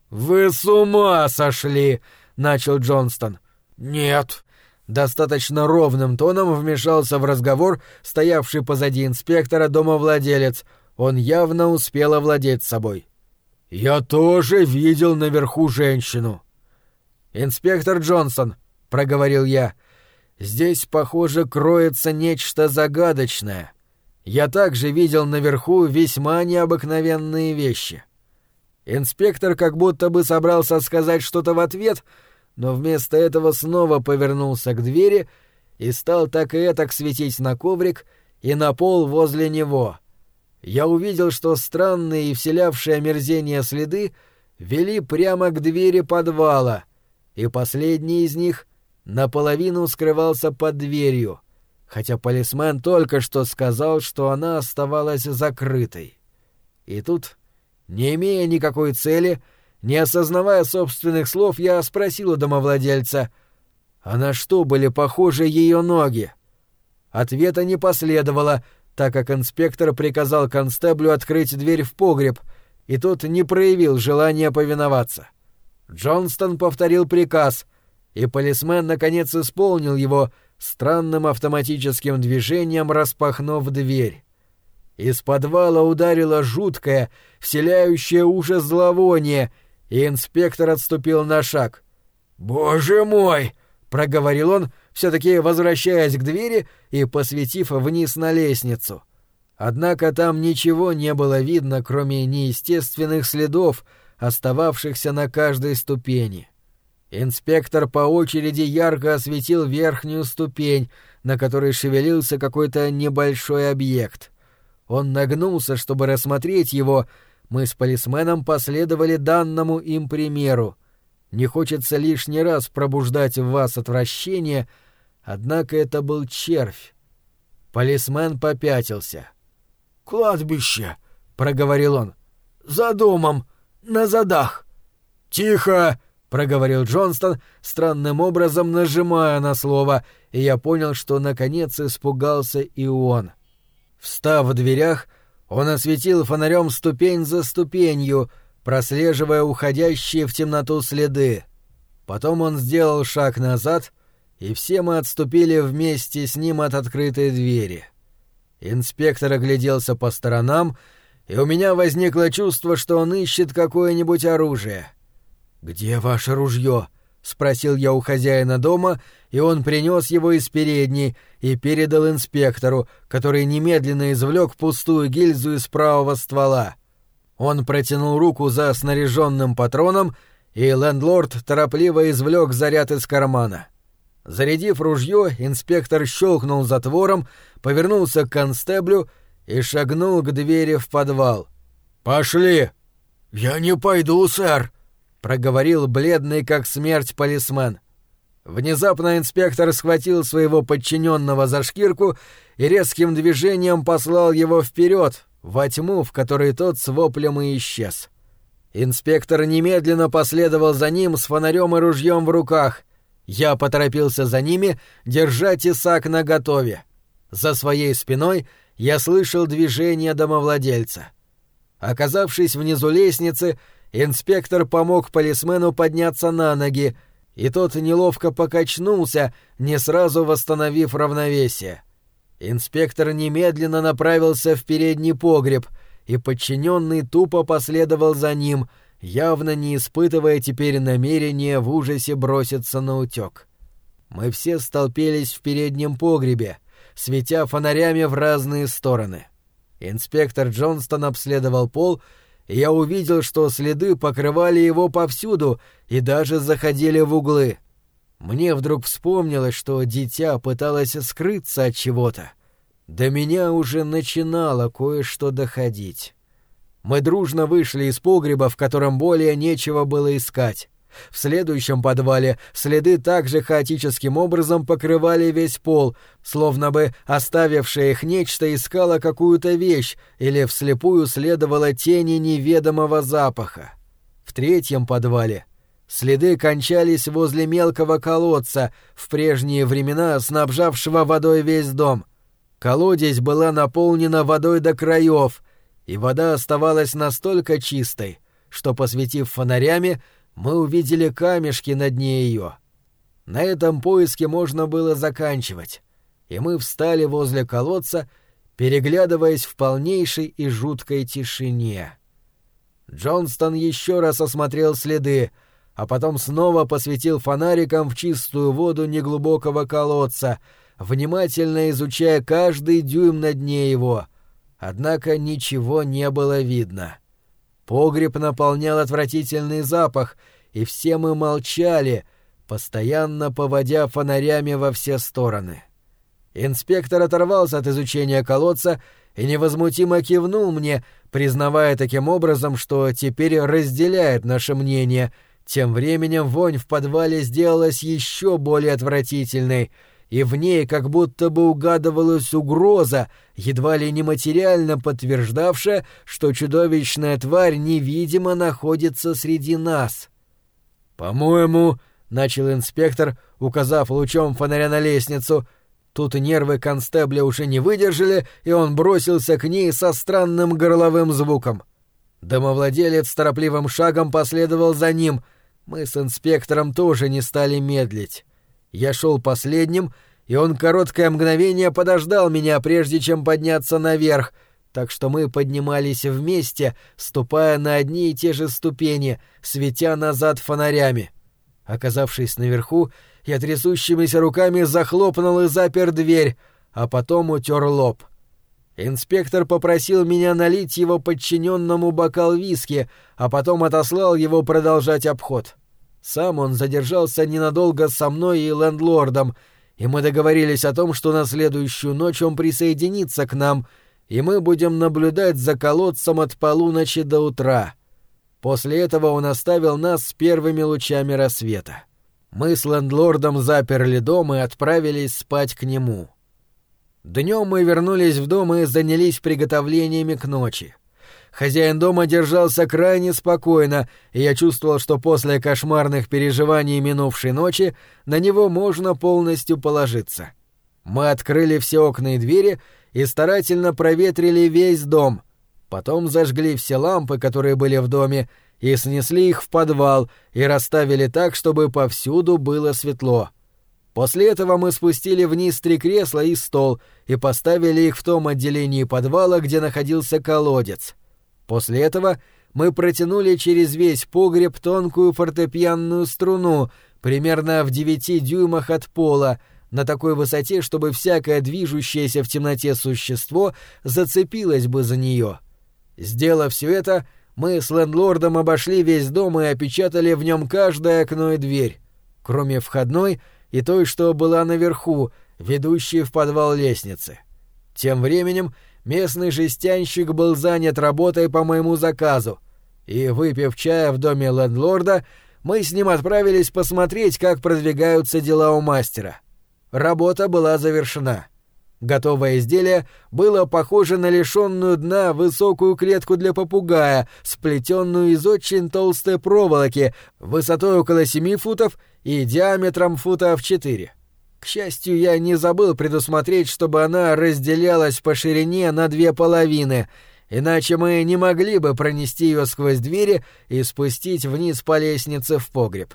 «Вы с ума сошли!» — начал Джонстон. «Нет, Достаточно ровным тоном вмешался в разговор стоявший позади инспектора домовладелец. Он явно успел овладеть собой. «Я тоже видел наверху женщину». «Инспектор Джонсон», — проговорил я, — «здесь, похоже, кроется нечто загадочное. Я также видел наверху весьма необыкновенные вещи». Инспектор как будто бы собрался сказать что-то в ответ — но вместо этого снова повернулся к двери и стал так и этак светить на коврик и на пол возле него. Я увидел, что странные и вселявшие омерзение следы вели прямо к двери подвала, и последний из них наполовину скрывался под дверью, хотя полисмен только что сказал, что она оставалась закрытой. И тут, не имея никакой цели, не осознавая собственных слов, я спросил у домовладельца, а на что были похожи ее ноги? Ответа не последовало, так как инспектор приказал констеблю открыть дверь в погреб, и тот не проявил желания повиноваться. Джонстон повторил приказ, и полисмен наконец исполнил его, странным автоматическим движением распахнув дверь. Из подвала ударило жуткое, вселяющее ужас зловоние, и инспектор отступил на шаг. «Боже мой!» — проговорил он, все-таки возвращаясь к двери и посветив вниз на лестницу. Однако там ничего не было видно, кроме неестественных следов, остававшихся на каждой ступени. Инспектор по очереди ярко осветил верхнюю ступень, на которой шевелился какой-то небольшой объект. Он нагнулся, чтобы рассмотреть его. Мы с полисменом последовали данному им примеру. Не хочется лишний раз пробуждать в вас отвращение, однако это был червь. Полисмен попятился. «Кладбище», — проговорил он. «За домом, на задах». «Тихо!» Проговорил Джонстон, странным образом нажимая на слово, и я понял, что наконец испугался и он. Встав в дверях, он осветил фонарем ступень за ступенью, прослеживая уходящие в темноту следы. Потом он сделал шаг назад, и все мы отступили вместе с ним от открытой двери. Инспектор огляделся по сторонам, и у меня возникло чувство, что он ищет какое-нибудь оружие — «Где ваше ружье?» — спросил я у хозяина дома, и он принес его из передней и передал инспектору, который немедленно извлек пустую гильзу из правого ствола. Он протянул руку за снаряженным патроном, и лендлорд торопливо извлек заряд из кармана. Зарядив ружье, инспектор щелкнул затвором, повернулся к констеблю и шагнул к двери в подвал. «Пошли!» «Я не пойду, сэр!» — проговорил бледный как смерть полисмен. Внезапно инспектор схватил своего подчиненного за шкирку и резким движением послал его вперед, во тьму, в которой тот с воплем и исчез. Инспектор немедленно последовал за ним с фонарем и ружьем в руках. Я поторопился за ними, держа тесак наготове. За своей спиной я слышал движение домовладельца. Оказавшись внизу лестницы, Инспектор помог полисмену подняться на ноги, и тот неловко покачнулся, не сразу восстановив равновесие. Инспектор немедленно направился в передний погреб, и подчиненный тупо последовал за ним, явно не испытывая теперь намерения в ужасе броситься на утек. Мы все столпились в переднем погребе, светя фонарями в разные стороны. Инспектор Джонстон обследовал пол я увидел, что следы покрывали его повсюду и даже заходили в углы. Мне вдруг вспомнилось, что дитя пыталось скрыться от чего-то. До меня уже начинало кое-что доходить. Мы дружно вышли из погреба, в котором более нечего было искать. В следующем подвале следы также хаотическим образом покрывали весь пол, словно бы оставившее их нечто искало какую-то вещь или вслепую следовало тени неведомого запаха. В третьем подвале следы кончались возле мелкого колодца, в прежние времена снабжавшего водой весь дом. Колодец была наполнена водой до краев, и вода оставалась настолько чистой, что, посветив фонарями, мы увидели камешки на дне ее. На этом поиске можно было заканчивать, и мы встали возле колодца, переглядываясь в полнейшей и жуткой тишине. Джонстон еще раз осмотрел следы, а потом снова посветил фонариком в чистую воду неглубокого колодца, внимательно изучая каждый дюйм на дне его. Однако ничего не было видно. Погреб наполнял отвратительный запах, и все мы молчали, постоянно поводя фонарями во все стороны. Инспектор оторвался от изучения колодца и невозмутимо кивнул мне, признавая таким образом, что теперь разделяет наше мнение. Тем временем вонь в подвале сделалась еще более отвратительной, и в ней как будто бы угадывалась угроза, едва ли не материально подтверждавшая, что чудовищная тварь невидимо находится среди нас. «По-моему», — начал инспектор, указав лучом фонаря на лестницу, — Тут нервы констебля уже не выдержали, и он бросился к ней со странным горловым звуком. Домовладелец торопливым шагом последовал за ним. Мы с инспектором тоже не стали медлить. Я шел последним, и он короткое мгновение подождал меня, прежде чем подняться наверх, так что мы поднимались вместе, ступая на одни и те же ступени, светя назад фонарями. Оказавшись наверху, я трясущимися руками захлопнул и запер дверь, а потом утер лоб. Инспектор попросил меня налить его подчиненному бокал виски, а потом отослал его продолжать обход. Сам он задержался ненадолго со мной и лендлордом, и мы договорились о том, что на следующую ночь он присоединится к нам, и мы будем наблюдать за колодцем от полуночи до утра. После этого он оставил нас с первыми лучами рассвета. Мы с лендлордом заперли дом и отправились спать к нему. Днем мы вернулись в дом и занялись приготовлениями к ночи. Хозяин дома держался крайне спокойно, и я чувствовал, что после кошмарных переживаний минувшей ночи на него можно полностью положиться. Мы открыли все окна и двери и старательно проветрили весь дом. Потом зажгли все лампы, которые были в доме, и снесли их в подвал и расставили так, чтобы повсюду было светло. После этого мы спустили вниз три кресла и стол и поставили их в том отделении подвала, где находился колодец. После этого мы протянули через весь погреб тонкую фортепианную струну, примерно в девяти дюймах от пола, на такой высоте, чтобы всякое движущееся в темноте существо зацепилось бы за нее. Сделав все это, мы с лендлордом обошли весь дом и опечатали в нем каждое окно и дверь, кроме входной и той, что была наверху, ведущей в подвал лестницы. Тем временем местный жестянщик был занят работой по моему заказу, и, выпив чая в доме лендлорда, мы с ним отправились посмотреть, как продвигаются дела у мастера. Работа была завершена. Готовое изделие было похоже на лишенную дна высокую клетку для попугая, сплетенную из очень толстой проволоки, высотой около семи футов и диаметром футов четыре. К счастью, я не забыл предусмотреть, чтобы она разделялась по ширине на две половины, иначе мы не могли бы пронести ее сквозь двери и спустить вниз по лестнице в погреб.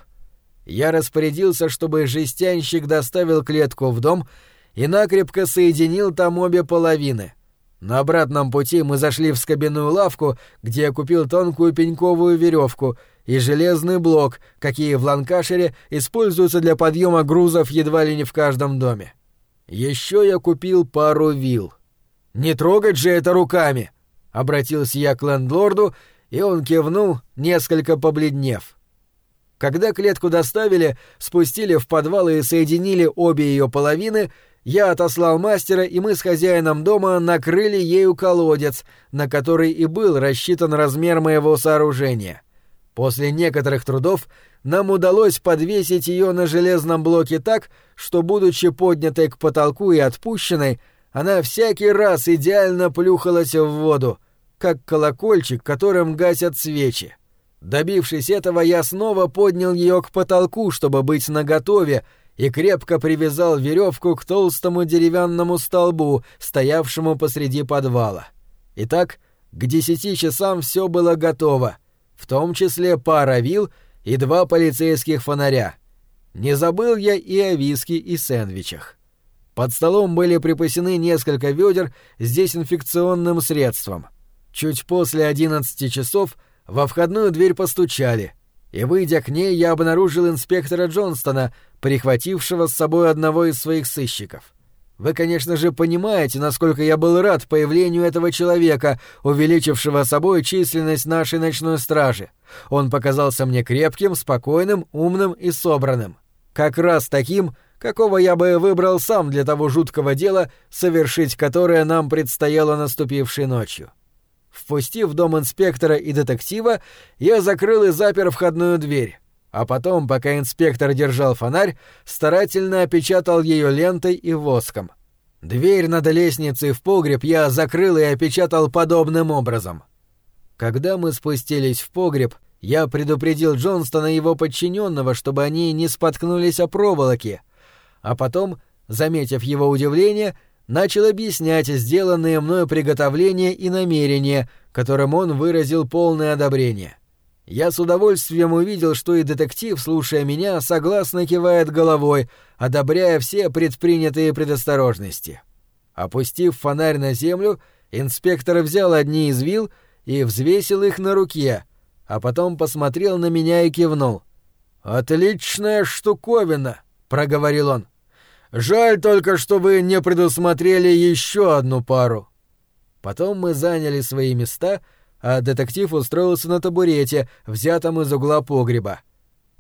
Я распорядился, чтобы жестянщик доставил клетку в дом и накрепко соединил там обе половины. На обратном пути мы зашли в скобяную лавку, где я купил тонкую пеньковую веревку — и железный блок, какие в Ланкашере используются для подъема грузов едва ли не в каждом доме. Еще я купил пару вил. «Не трогать же это руками!» — обратился я к лендлорду, и он кивнул, несколько побледнев. Когда клетку доставили, спустили в подвал и соединили обе ее половины, я отослал мастера, и мы с хозяином дома накрыли ею колодец, на который и был рассчитан размер моего сооружения. После некоторых трудов нам удалось подвесить ее на железном блоке так, что, будучи поднятой к потолку и отпущенной, она всякий раз идеально плюхалась в воду, как колокольчик, которым гасят свечи. Добившись этого, я снова поднял ее к потолку, чтобы быть наготове, и крепко привязал веревку к толстому деревянному столбу, стоявшему посреди подвала. Итак, к десяти часам все было готово — в том числе пара вил и два полицейских фонаря. Не забыл я и о виске и сэндвичах. Под столом были припасены несколько ведер с дезинфекционным средством. Чуть после одиннадцати часов во входную дверь постучали, и, выйдя к ней, я обнаружил инспектора Джонстона, прихватившего с собой одного из своих сыщиков. Вы, конечно же, понимаете, насколько я был рад появлению этого человека, увеличившего собой численность нашей ночной стражи. Он показался мне крепким, спокойным, умным и собранным. Как раз таким, какого я бы выбрал сам для того жуткого дела, совершить которое нам предстояло наступившей ночью. Впустив в дом инспектора и детектива, я закрыл и запер входную дверь а потом, пока инспектор держал фонарь, старательно опечатал ее лентой и воском. Дверь над лестницей в погреб я закрыл и опечатал подобным образом. Когда мы спустились в погреб, я предупредил Джонстона и его подчиненного, чтобы они не споткнулись о проволоке, а потом, заметив его удивление, начал объяснять сделанные мною приготовления и намерения, которым он выразил полное одобрение. Я с удовольствием увидел, что и детектив, слушая меня, согласно кивает головой, одобряя все предпринятые предосторожности. Опустив фонарь на землю, инспектор взял одни из вил и взвесил их на руке, а потом посмотрел на меня и кивнул. «Отличная штуковина», — проговорил он. «Жаль только, что вы не предусмотрели еще одну пару». Потом мы заняли свои места, а детектив устроился на табурете, взятом из угла погреба.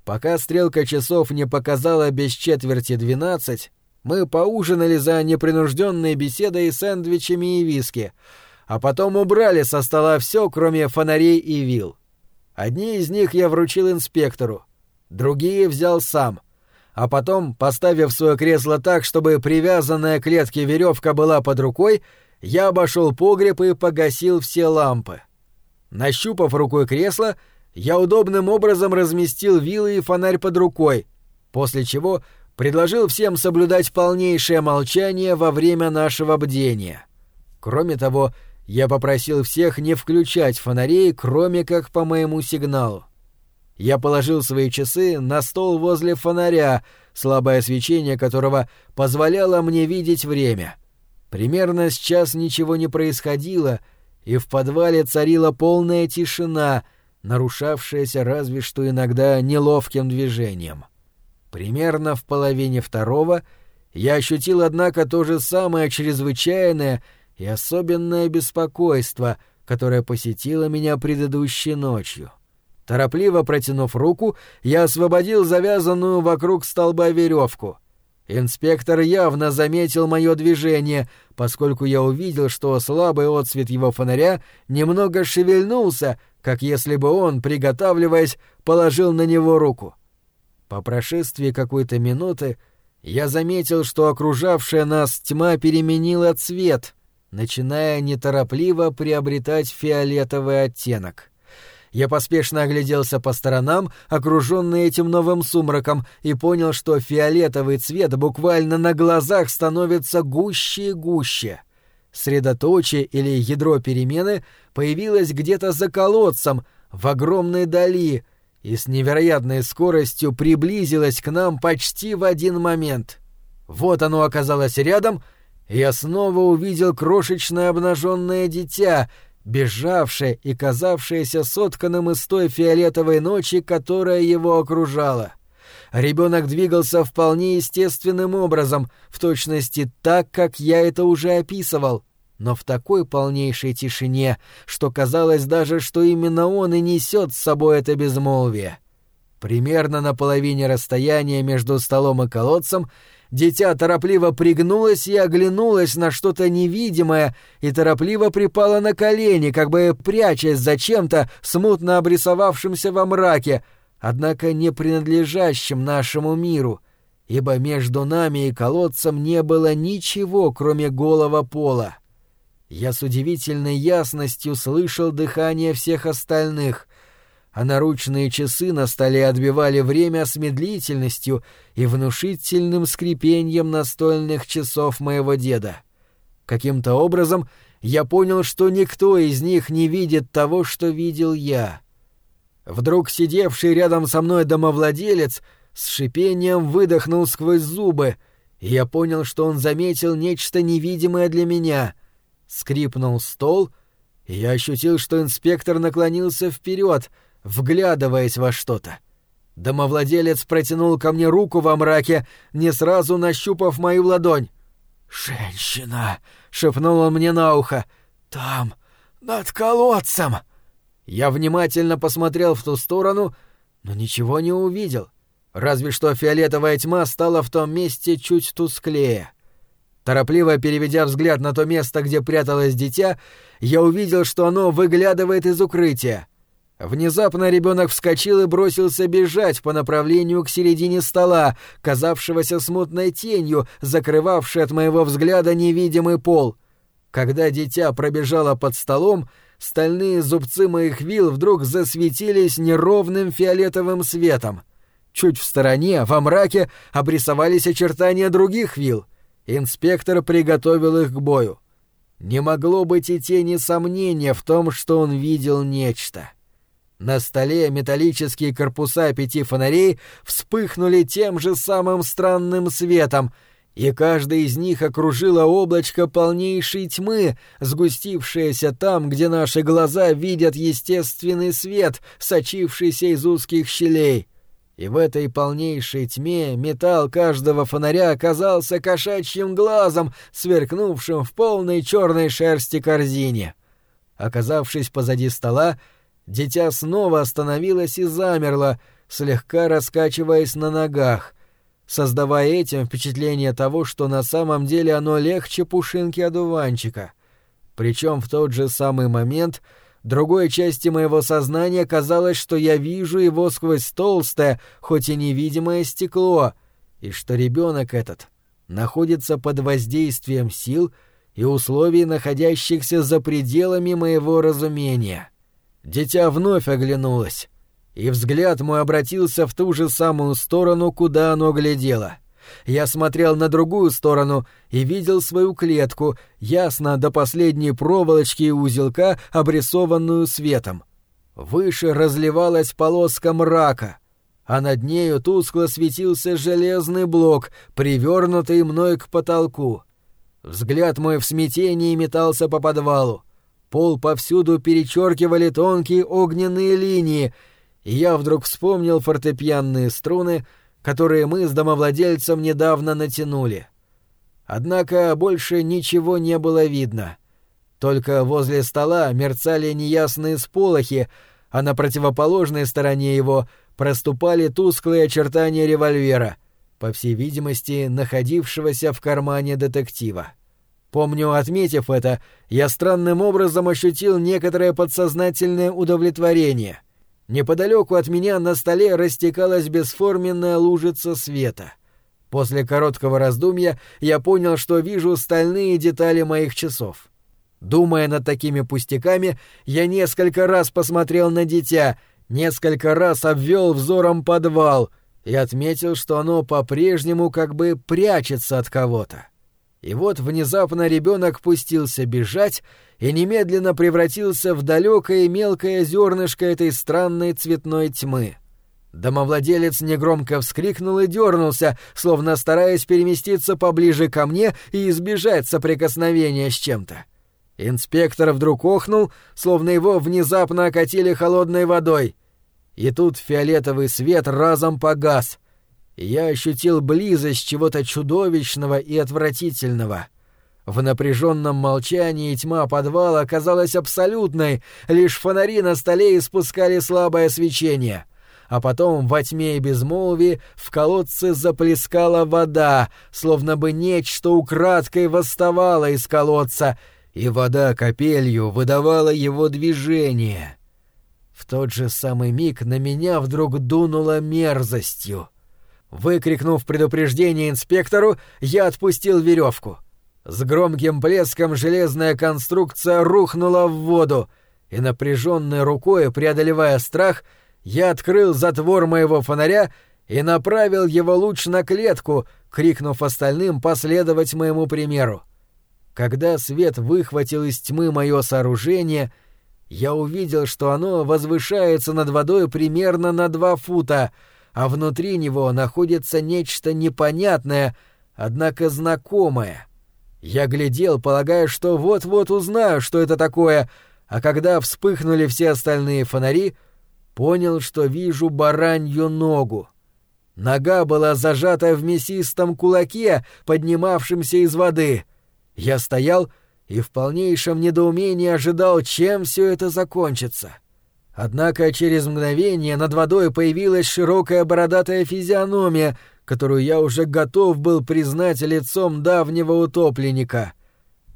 Пока стрелка часов не показала без четверти двенадцать, мы поужинали за непринужденной беседой сэндвичами и виски, а потом убрали со стола все, кроме фонарей и вил. Одни из них я вручил инспектору, другие взял сам, а потом, поставив свое кресло так, чтобы привязанная к клетке веревка была под рукой, я обошел погреб и погасил все лампы. Нащупав рукой кресло, я удобным образом разместил вилы и фонарь под рукой, после чего предложил всем соблюдать полнейшее молчание во время нашего бдения. Кроме того, я попросил всех не включать фонарей, кроме как по моему сигналу. Я положил свои часы на стол возле фонаря, слабое свечение которого позволяло мне видеть время. Примерно сейчас ничего не происходило, и в подвале царила полная тишина, нарушавшаяся разве что иногда неловким движением. Примерно в половине второго я ощутил, однако, то же самое чрезвычайное — и особенное беспокойство, которое посетило меня предыдущей ночью. Торопливо протянув руку, я освободил завязанную вокруг столба веревку. Инспектор явно заметил мое движение, поскольку я увидел, что слабый отсвет его фонаря немного шевельнулся, как если бы он, приготавливаясь, положил на него руку. По прошествии какой-то минуты я заметил, что окружавшая нас тьма переменила цвет, начиная неторопливо приобретать фиолетовый оттенок. Я поспешно огляделся по сторонам, окруженный этим новым сумраком, и понял, что фиолетовый цвет буквально на глазах становится гуще и гуще. Средоточие или ядро перемены появилось где-то за колодцем, в огромной дали, и с невероятной скоростью приблизилось к нам почти в один момент. Вот оно оказалось рядом — я снова увидел крошечное обнаженное дитя, бежавшее и казавшееся сотканным из той фиолетовой ночи, которая его окружала. Ребенок двигался вполне естественным образом, в точности так, как я это уже описывал, но в такой полнейшей тишине, что казалось даже, что именно он и несет с собой это безмолвие. Примерно на половине расстояния между столом и колодцем Дитя торопливо пригнулось и оглянулось на что-то невидимое и торопливо припало на колени, как бы прячась за чем-то смутно обрисовавшимся во мраке, однако не принадлежащим нашему миру, ибо между нами и колодцем не было ничего, кроме голого пола. Я с удивительной ясностью слышал дыхание всех остальных — а наручные часы на столе отбивали время с медлительностью и внушительным скрипением настольных часов моего деда. Каким-то образом я понял, что никто из них не видит того, что видел я. Вдруг сидевший рядом со мной домовладелец с шипением выдохнул сквозь зубы, и я понял, что он заметил нечто невидимое для меня. Скрипнул стол, и я ощутил, что инспектор наклонился вперед — вглядываясь во что-то. Домовладелец протянул ко мне руку во мраке, не сразу нащупав мою ладонь. «Женщина!» — шепнул он мне на ухо. «Там, над колодцем!» Я внимательно посмотрел в ту сторону, но ничего не увидел. Разве что фиолетовая тьма стала в том месте чуть тусклее. Торопливо переведя взгляд на то место, где пряталось дитя, я увидел, что оно выглядывает из укрытия. Внезапно ребенок вскочил и бросился бежать по направлению к середине стола, казавшегося смутной тенью, закрывавшей от моего взгляда невидимый пол. Когда дитя пробежало под столом, стальные зубцы моих вил вдруг засветились неровным фиолетовым светом. Чуть в стороне, во мраке, обрисовались очертания других вил. Инспектор приготовил их к бою. Не могло быть и тени сомнения в том, что он видел нечто. На столе металлические корпуса пяти фонарей вспыхнули тем же самым странным светом, и каждый из них окружило облачко полнейшей тьмы, сгустившееся там, где наши глаза видят естественный свет, сочившийся из узких щелей. И в этой полнейшей тьме металл каждого фонаря оказался кошачьим глазом, сверкнувшим в полной черной шерсти корзине. Оказавшись позади стола, Дитя снова остановилось и замерло, слегка раскачиваясь на ногах, создавая этим впечатление того, что на самом деле оно легче пушинки одуванчика. Причем в тот же самый момент другой части моего сознания казалось, что я вижу его сквозь толстое, хоть и невидимое стекло, и что ребенок этот находится под воздействием сил и условий, находящихся за пределами моего разумения. — Дитя вновь оглянулось, и взгляд мой обратился в ту же самую сторону, куда оно глядело. Я смотрел на другую сторону и видел свою клетку, ясно до последней проволочки и узелка, обрисованную светом. Выше разливалась полоска мрака, а над нею тускло светился железный блок, привернутый мной к потолку. Взгляд мой в смятении метался по подвалу. Пол повсюду перечеркивали тонкие огненные линии, и я вдруг вспомнил фортепианные струны, которые мы с домовладельцем недавно натянули. Однако больше ничего не было видно. Только возле стола мерцали неясные сполохи, а на противоположной стороне его проступали тусклые очертания револьвера, по всей видимости, находившегося в кармане детектива. Помню, отметив это, я странным образом ощутил некоторое подсознательное удовлетворение. Неподалеку от меня на столе растекалась бесформенная лужица света. После короткого раздумья я понял, что вижу стальные детали моих часов. Думая над такими пустяками, я несколько раз посмотрел на дитя, несколько раз обвел взором подвал и отметил, что оно по-прежнему как бы прячется от кого-то. И вот внезапно ребенок пустился бежать и немедленно превратился в далекое мелкое зернышко этой странной цветной тьмы. Домовладелец негромко вскрикнул и дернулся, словно стараясь переместиться поближе ко мне и избежать соприкосновения с чем-то. Инспектор вдруг охнул, словно его внезапно окатили холодной водой. И тут фиолетовый свет разом погас — я ощутил близость чего-то чудовищного и отвратительного. В напряженном молчании тьма подвала казалась абсолютной, лишь фонари на столе испускали слабое свечение. А потом во тьме и безмолвии в колодце заплескала вода, словно бы нечто украдкой восставало из колодца, и вода капелью выдавала его движение. В тот же самый миг на меня вдруг дунуло мерзостью — Выкрикнув предупреждение инспектору, я отпустил веревку. С громким блеском железная конструкция рухнула в воду, и напряженной рукой, преодолевая страх, я открыл затвор моего фонаря и направил его луч на клетку, крикнув остальным последовать моему примеру. Когда свет выхватил из тьмы мое сооружение, я увидел, что оно возвышается над водой примерно на два фута — а внутри него находится нечто непонятное, однако знакомое. Я глядел, полагая, что вот-вот узнаю, что это такое, а когда вспыхнули все остальные фонари, понял, что вижу баранью ногу. Нога была зажата в мясистом кулаке, поднимавшемся из воды. Я стоял и в полнейшем недоумении ожидал, чем все это закончится. — Однако через мгновение над водой появилась широкая бородатая физиономия, которую я уже готов был признать лицом давнего утопленника.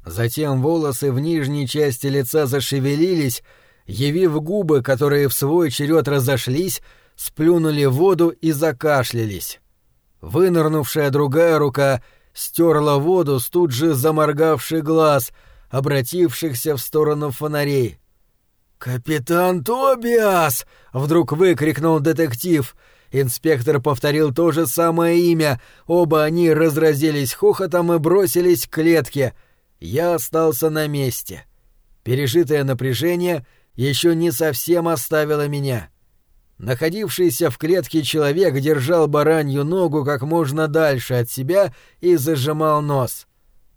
Затем волосы в нижней части лица зашевелились, явив губы, которые в свой черед разошлись, сплюнули воду и закашлялись. Вынырнувшая другая рука стерла воду с тут же заморгавший глаз, обратившихся в сторону фонарей. «Капитан Тобиас!» — вдруг выкрикнул детектив. Инспектор повторил то же самое имя. Оба они разразились хохотом и бросились к клетке. Я остался на месте. Пережитое напряжение еще не совсем оставило меня. Находившийся в клетке человек держал баранью ногу как можно дальше от себя и зажимал нос.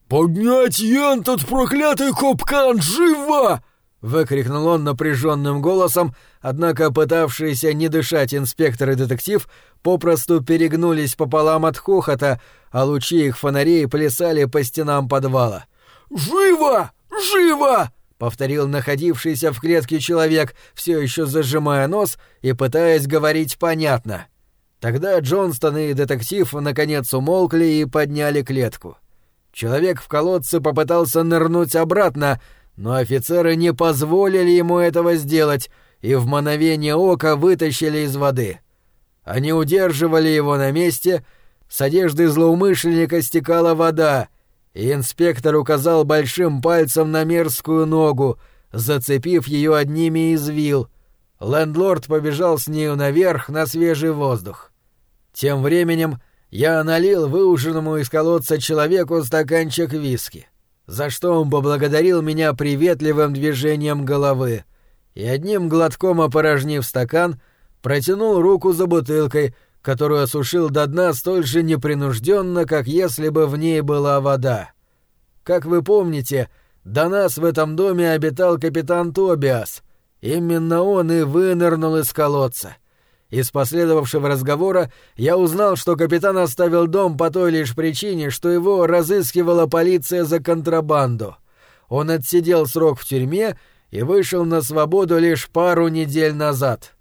«Поднять этот проклятый капкан! Живо!» — выкрикнул он напряженным голосом, однако пытавшиеся не дышать инспектор и детектив попросту перегнулись пополам от хохота, а лучи их фонарей плясали по стенам подвала. «Живо! Живо!» — повторил находившийся в клетке человек, все еще зажимая нос и пытаясь говорить понятно. Тогда Джонстон и детектив наконец умолкли и подняли клетку. Человек в колодце попытался нырнуть обратно, но офицеры не позволили ему этого сделать и в мгновение ока вытащили из воды. Они удерживали его на месте, с одежды злоумышленника стекала вода, и инспектор указал большим пальцем на мерзкую ногу, зацепив ее одними из вил. Лендлорд побежал с нею наверх на свежий воздух. Тем временем я налил выуженному из колодца человеку стаканчик виски, за что он поблагодарил меня приветливым движением головы и одним глотком опорожнив стакан, протянул руку за бутылкой, которую осушил до дна столь же непринужденно, как если бы в ней была вода. Как вы помните, до нас в этом доме обитал капитан Тобиас. Именно он и вынырнул из колодца. Из последовавшего разговора я узнал, что капитан оставил дом по той лишь причине, что его разыскивала полиция за контрабанду. Он отсидел срок в тюрьме и вышел на свободу лишь пару недель назад.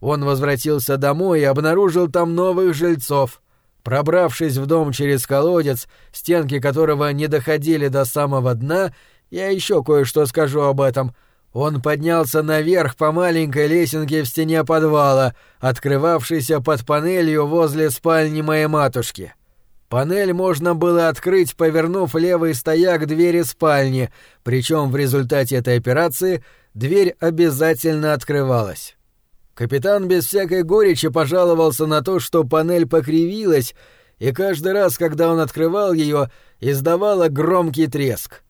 Он возвратился домой и обнаружил там новых жильцов. Пробравшись в дом через колодец, стенки которого не доходили до самого дна, я еще кое-что скажу об этом. Он поднялся наверх по маленькой лесенке в стене подвала, открывавшейся под панелью возле спальни моей матушки. Панель можно было открыть, повернув левый стояк двери спальни, причем в результате этой операции дверь обязательно открывалась. Капитан без всякой горечи пожаловался на то, что панель покривилась, и каждый раз, когда он открывал ее, издавала громкий треск.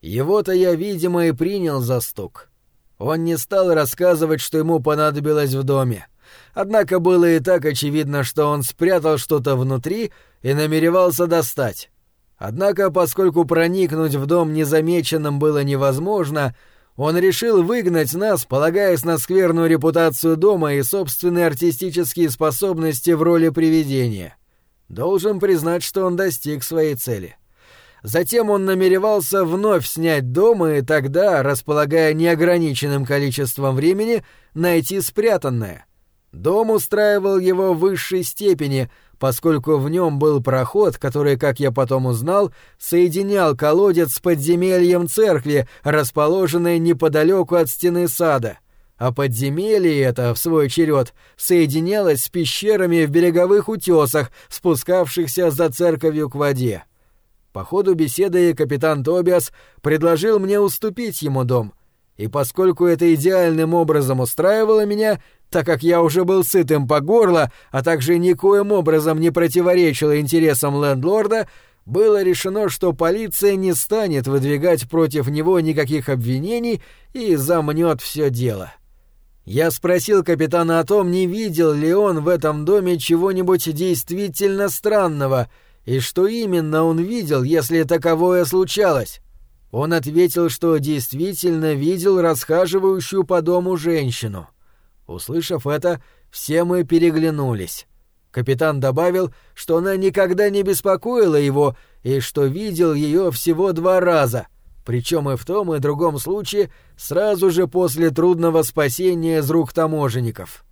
Его-то я, видимо, и принял за стук. Он не стал рассказывать, что ему понадобилось в доме. Однако было и так очевидно, что он спрятал что-то внутри и намеревался достать. Однако, поскольку проникнуть в дом незамеченным было невозможно, он решил выгнать нас, полагаясь на скверную репутацию дома и собственные артистические способности в роли привидения. Должен признать, что он достиг своей цели. Затем он намеревался вновь снять дом и тогда, располагая неограниченным количеством времени, найти спрятанное. Дом устраивал его в высшей степени, поскольку в нем был проход, который, как я потом узнал, соединял колодец с подземельем церкви, расположенной неподалеку от стены сада. А подземелье это, в свой черед, соединялось с пещерами в береговых утесах, спускавшихся за церковью к воде. По ходу беседы капитан Тобиас предложил мне уступить ему дом — и поскольку это идеальным образом устраивало меня, так как я уже был сытым по горло, а также никоим образом не противоречил интересам лендлорда, было решено, что полиция не станет выдвигать против него никаких обвинений и замнет все дело. Я спросил капитана о том, не видел ли он в этом доме чего-нибудь действительно странного, и что именно он видел, если таковое случалось. Он ответил, что действительно видел расхаживающую по дому женщину — Услышав это, все мы переглянулись. Капитан добавил, что она никогда не беспокоила его и что видел ее всего два раза, причем и в том и другом случае сразу же после трудного спасения из рук таможенников.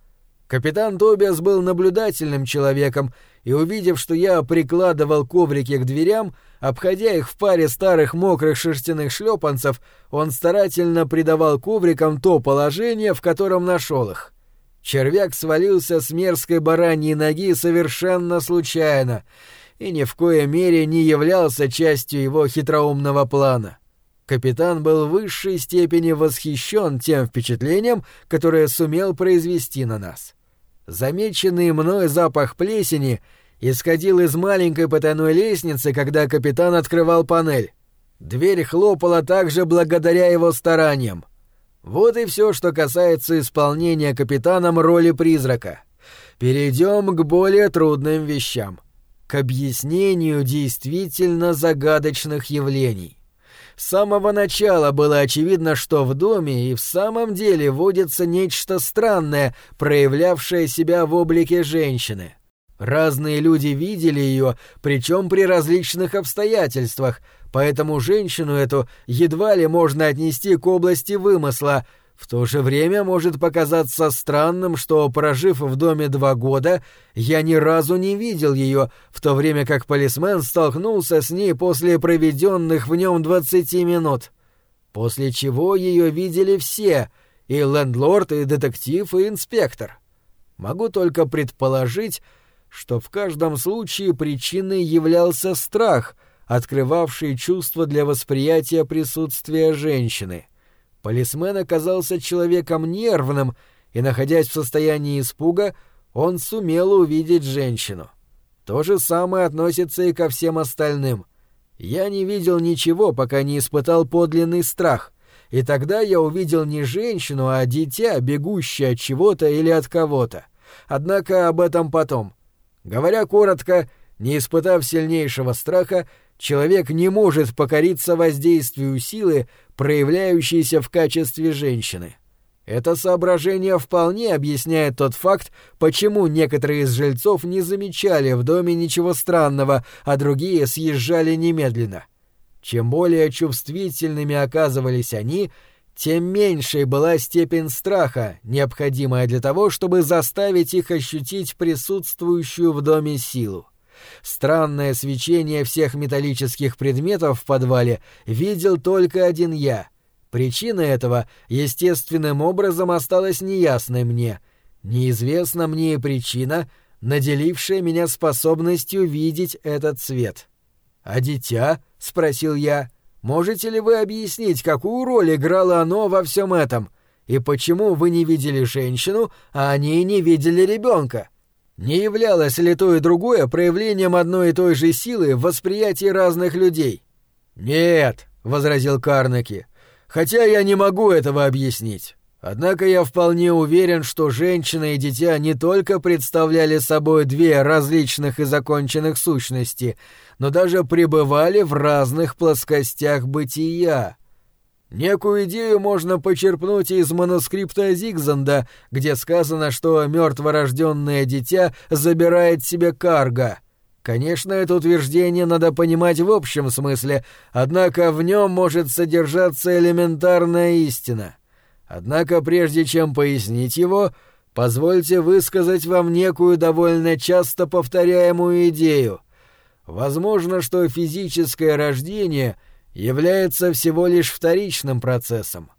Капитан Тобиас был наблюдательным человеком и, увидев, что я прикладывал коврики к дверям, обходя их в паре старых мокрых шерстяных шлепанцев, он старательно придавал коврикам то положение, в котором нашел их. Червяк свалился с мерзкой бараньей ноги совершенно случайно и ни в коей мере не являлся частью его хитроумного плана. Капитан был в высшей степени восхищен тем впечатлением, которое сумел произвести на нас. Замеченный мной запах плесени исходил из маленькой потайной лестницы, когда капитан открывал панель. Дверь хлопала также благодаря его стараниям. Вот и все, что касается исполнения капитаном роли призрака. Перейдем к более трудным вещам. К объяснению действительно загадочных явлений. С самого начала было очевидно, что в доме и в самом деле водится нечто странное, проявлявшее себя в облике женщины. Разные люди видели ее, причем при различных обстоятельствах, поэтому женщину эту едва ли можно отнести к области вымысла. В то же время может показаться странным, что, прожив в доме два года, я ни разу не видел ее, в то время как полисмен столкнулся с ней после проведенных в нем двадцати минут. После чего ее видели все — и лендлорд, и детектив, и инспектор. Могу только предположить, что в каждом случае причиной являлся страх — открывавший чувство для восприятия присутствия женщины. Полисмен оказался человеком нервным, и, находясь в состоянии испуга, он сумел увидеть женщину. То же самое относится и ко всем остальным. Я не видел ничего, пока не испытал подлинный страх, и тогда я увидел не женщину, а дитя, бегущее от чего-то или от кого-то. Однако об этом потом. Говоря коротко, не испытав сильнейшего страха, человек не может покориться воздействию силы, проявляющейся в качестве женщины. Это соображение вполне объясняет тот факт, почему некоторые из жильцов не замечали в доме ничего странного, а другие съезжали немедленно. Чем более чувствительными оказывались они, тем меньшей была степень страха, необходимая для того, чтобы заставить их ощутить присутствующую в доме силу. Странное свечение всех металлических предметов в подвале видел только один я. Причина этого естественным образом осталась неясной мне. Неизвестна мне и причина, наделившая меня способностью видеть этот цвет. «А дитя?» — спросил я. «Можете ли вы объяснить, какую роль играло оно во всем этом? И почему вы не видели женщину, а они не видели ребенка?» Не являлось ли то и другое проявлением одной и той же силы в восприятии разных людей? «Нет», — возразил Карнеки, — «хотя я не могу этого объяснить. Однако я вполне уверен, что женщина и дитя не только представляли собой две различных и законченных сущности, но даже пребывали в разных плоскостях бытия. Некую идею можно почерпнуть из манускрипта Зигзанда, где сказано, что мертворожденное дитя забирает себе карга. Конечно, это утверждение надо понимать в общем смысле, однако в нем может содержаться элементарная истина. Однако прежде чем пояснить его, позвольте высказать вам некую довольно часто повторяемую идею. Возможно, что физическое рождение — является всего лишь вторичным процессом.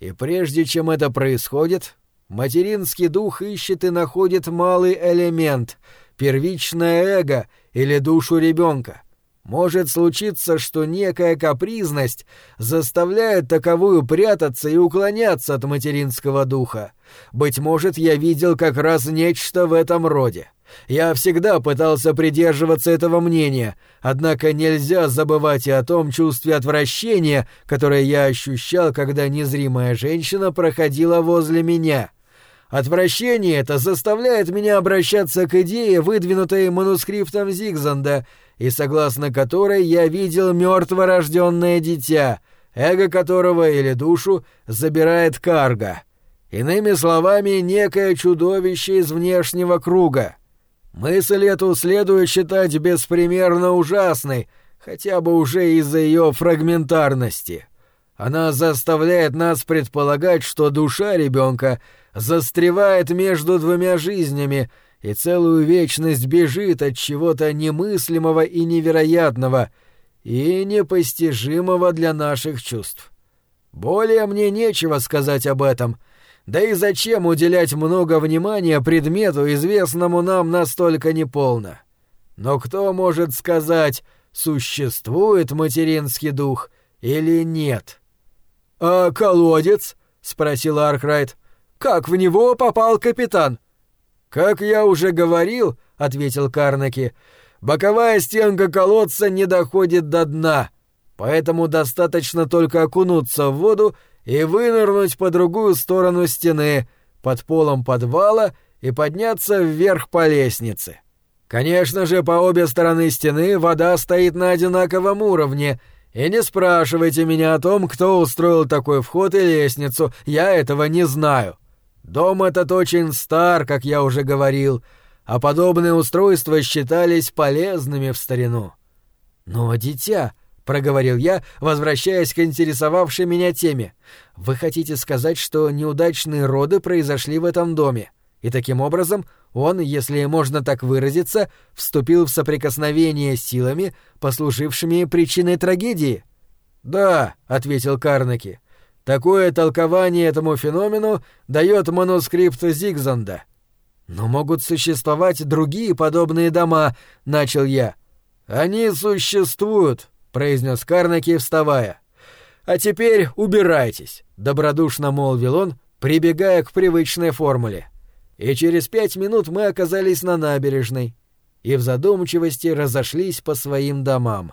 И прежде чем это происходит, материнский дух ищет и находит малый элемент, первичное эго или душу ребенка. Может случиться, что некая капризность заставляет таковую прятаться и уклоняться от материнского духа. Быть может, я видел как раз нечто в этом роде. Я всегда пытался придерживаться этого мнения, однако нельзя забывать и о том чувстве отвращения, которое я ощущал, когда незримая женщина проходила возле меня. Отвращение это заставляет меня обращаться к идее, выдвинутой манускриптом Зигзанда, и согласно которой я видел мертворожденное дитя, эго которого или душу забирает карга. Иными словами, некое чудовище из внешнего круга. Мысль эту следует считать беспримерно ужасной, хотя бы уже из-за ее фрагментарности. Она заставляет нас предполагать, что душа ребенка застревает между двумя жизнями и целую вечность бежит от чего-то немыслимого и невероятного, и непостижимого для наших чувств. Более мне нечего сказать об этом, да и зачем уделять много внимания предмету, известному нам настолько неполно? Но кто может сказать, существует материнский дух или нет? — А колодец? — спросил Аркрайт. — Как в него попал капитан? — Как я уже говорил, — ответил Карнаки, — боковая стенка колодца не доходит до дна, поэтому достаточно только окунуться в воду и вынырнуть по другую сторону стены, под полом подвала и подняться вверх по лестнице. — Конечно же, по обе стороны стены вода стоит на одинаковом уровне, и не спрашивайте меня о том, кто устроил такой вход и лестницу, я этого не знаю. Дом этот очень стар, как я уже говорил, а подобные устройства считались полезными в старину. Но, дитя, — проговорил я, возвращаясь к интересовавшей меня теме, — вы хотите сказать, что неудачные роды произошли в этом доме? — и таким образом он, если можно так выразиться, вступил в соприкосновение с силами, послужившими причиной трагедии. «Да», — ответил Карнаки, — «такое толкование этому феномену дает манускрипт Зигзанда». «Но могут существовать другие подобные дома», — начал я. «Они существуют», — произнес Карнаки, вставая. «А теперь убирайтесь», — добродушно молвил он, прибегая к привычной формуле и через пять минут мы оказались на набережной и в задумчивости разошлись по своим домам.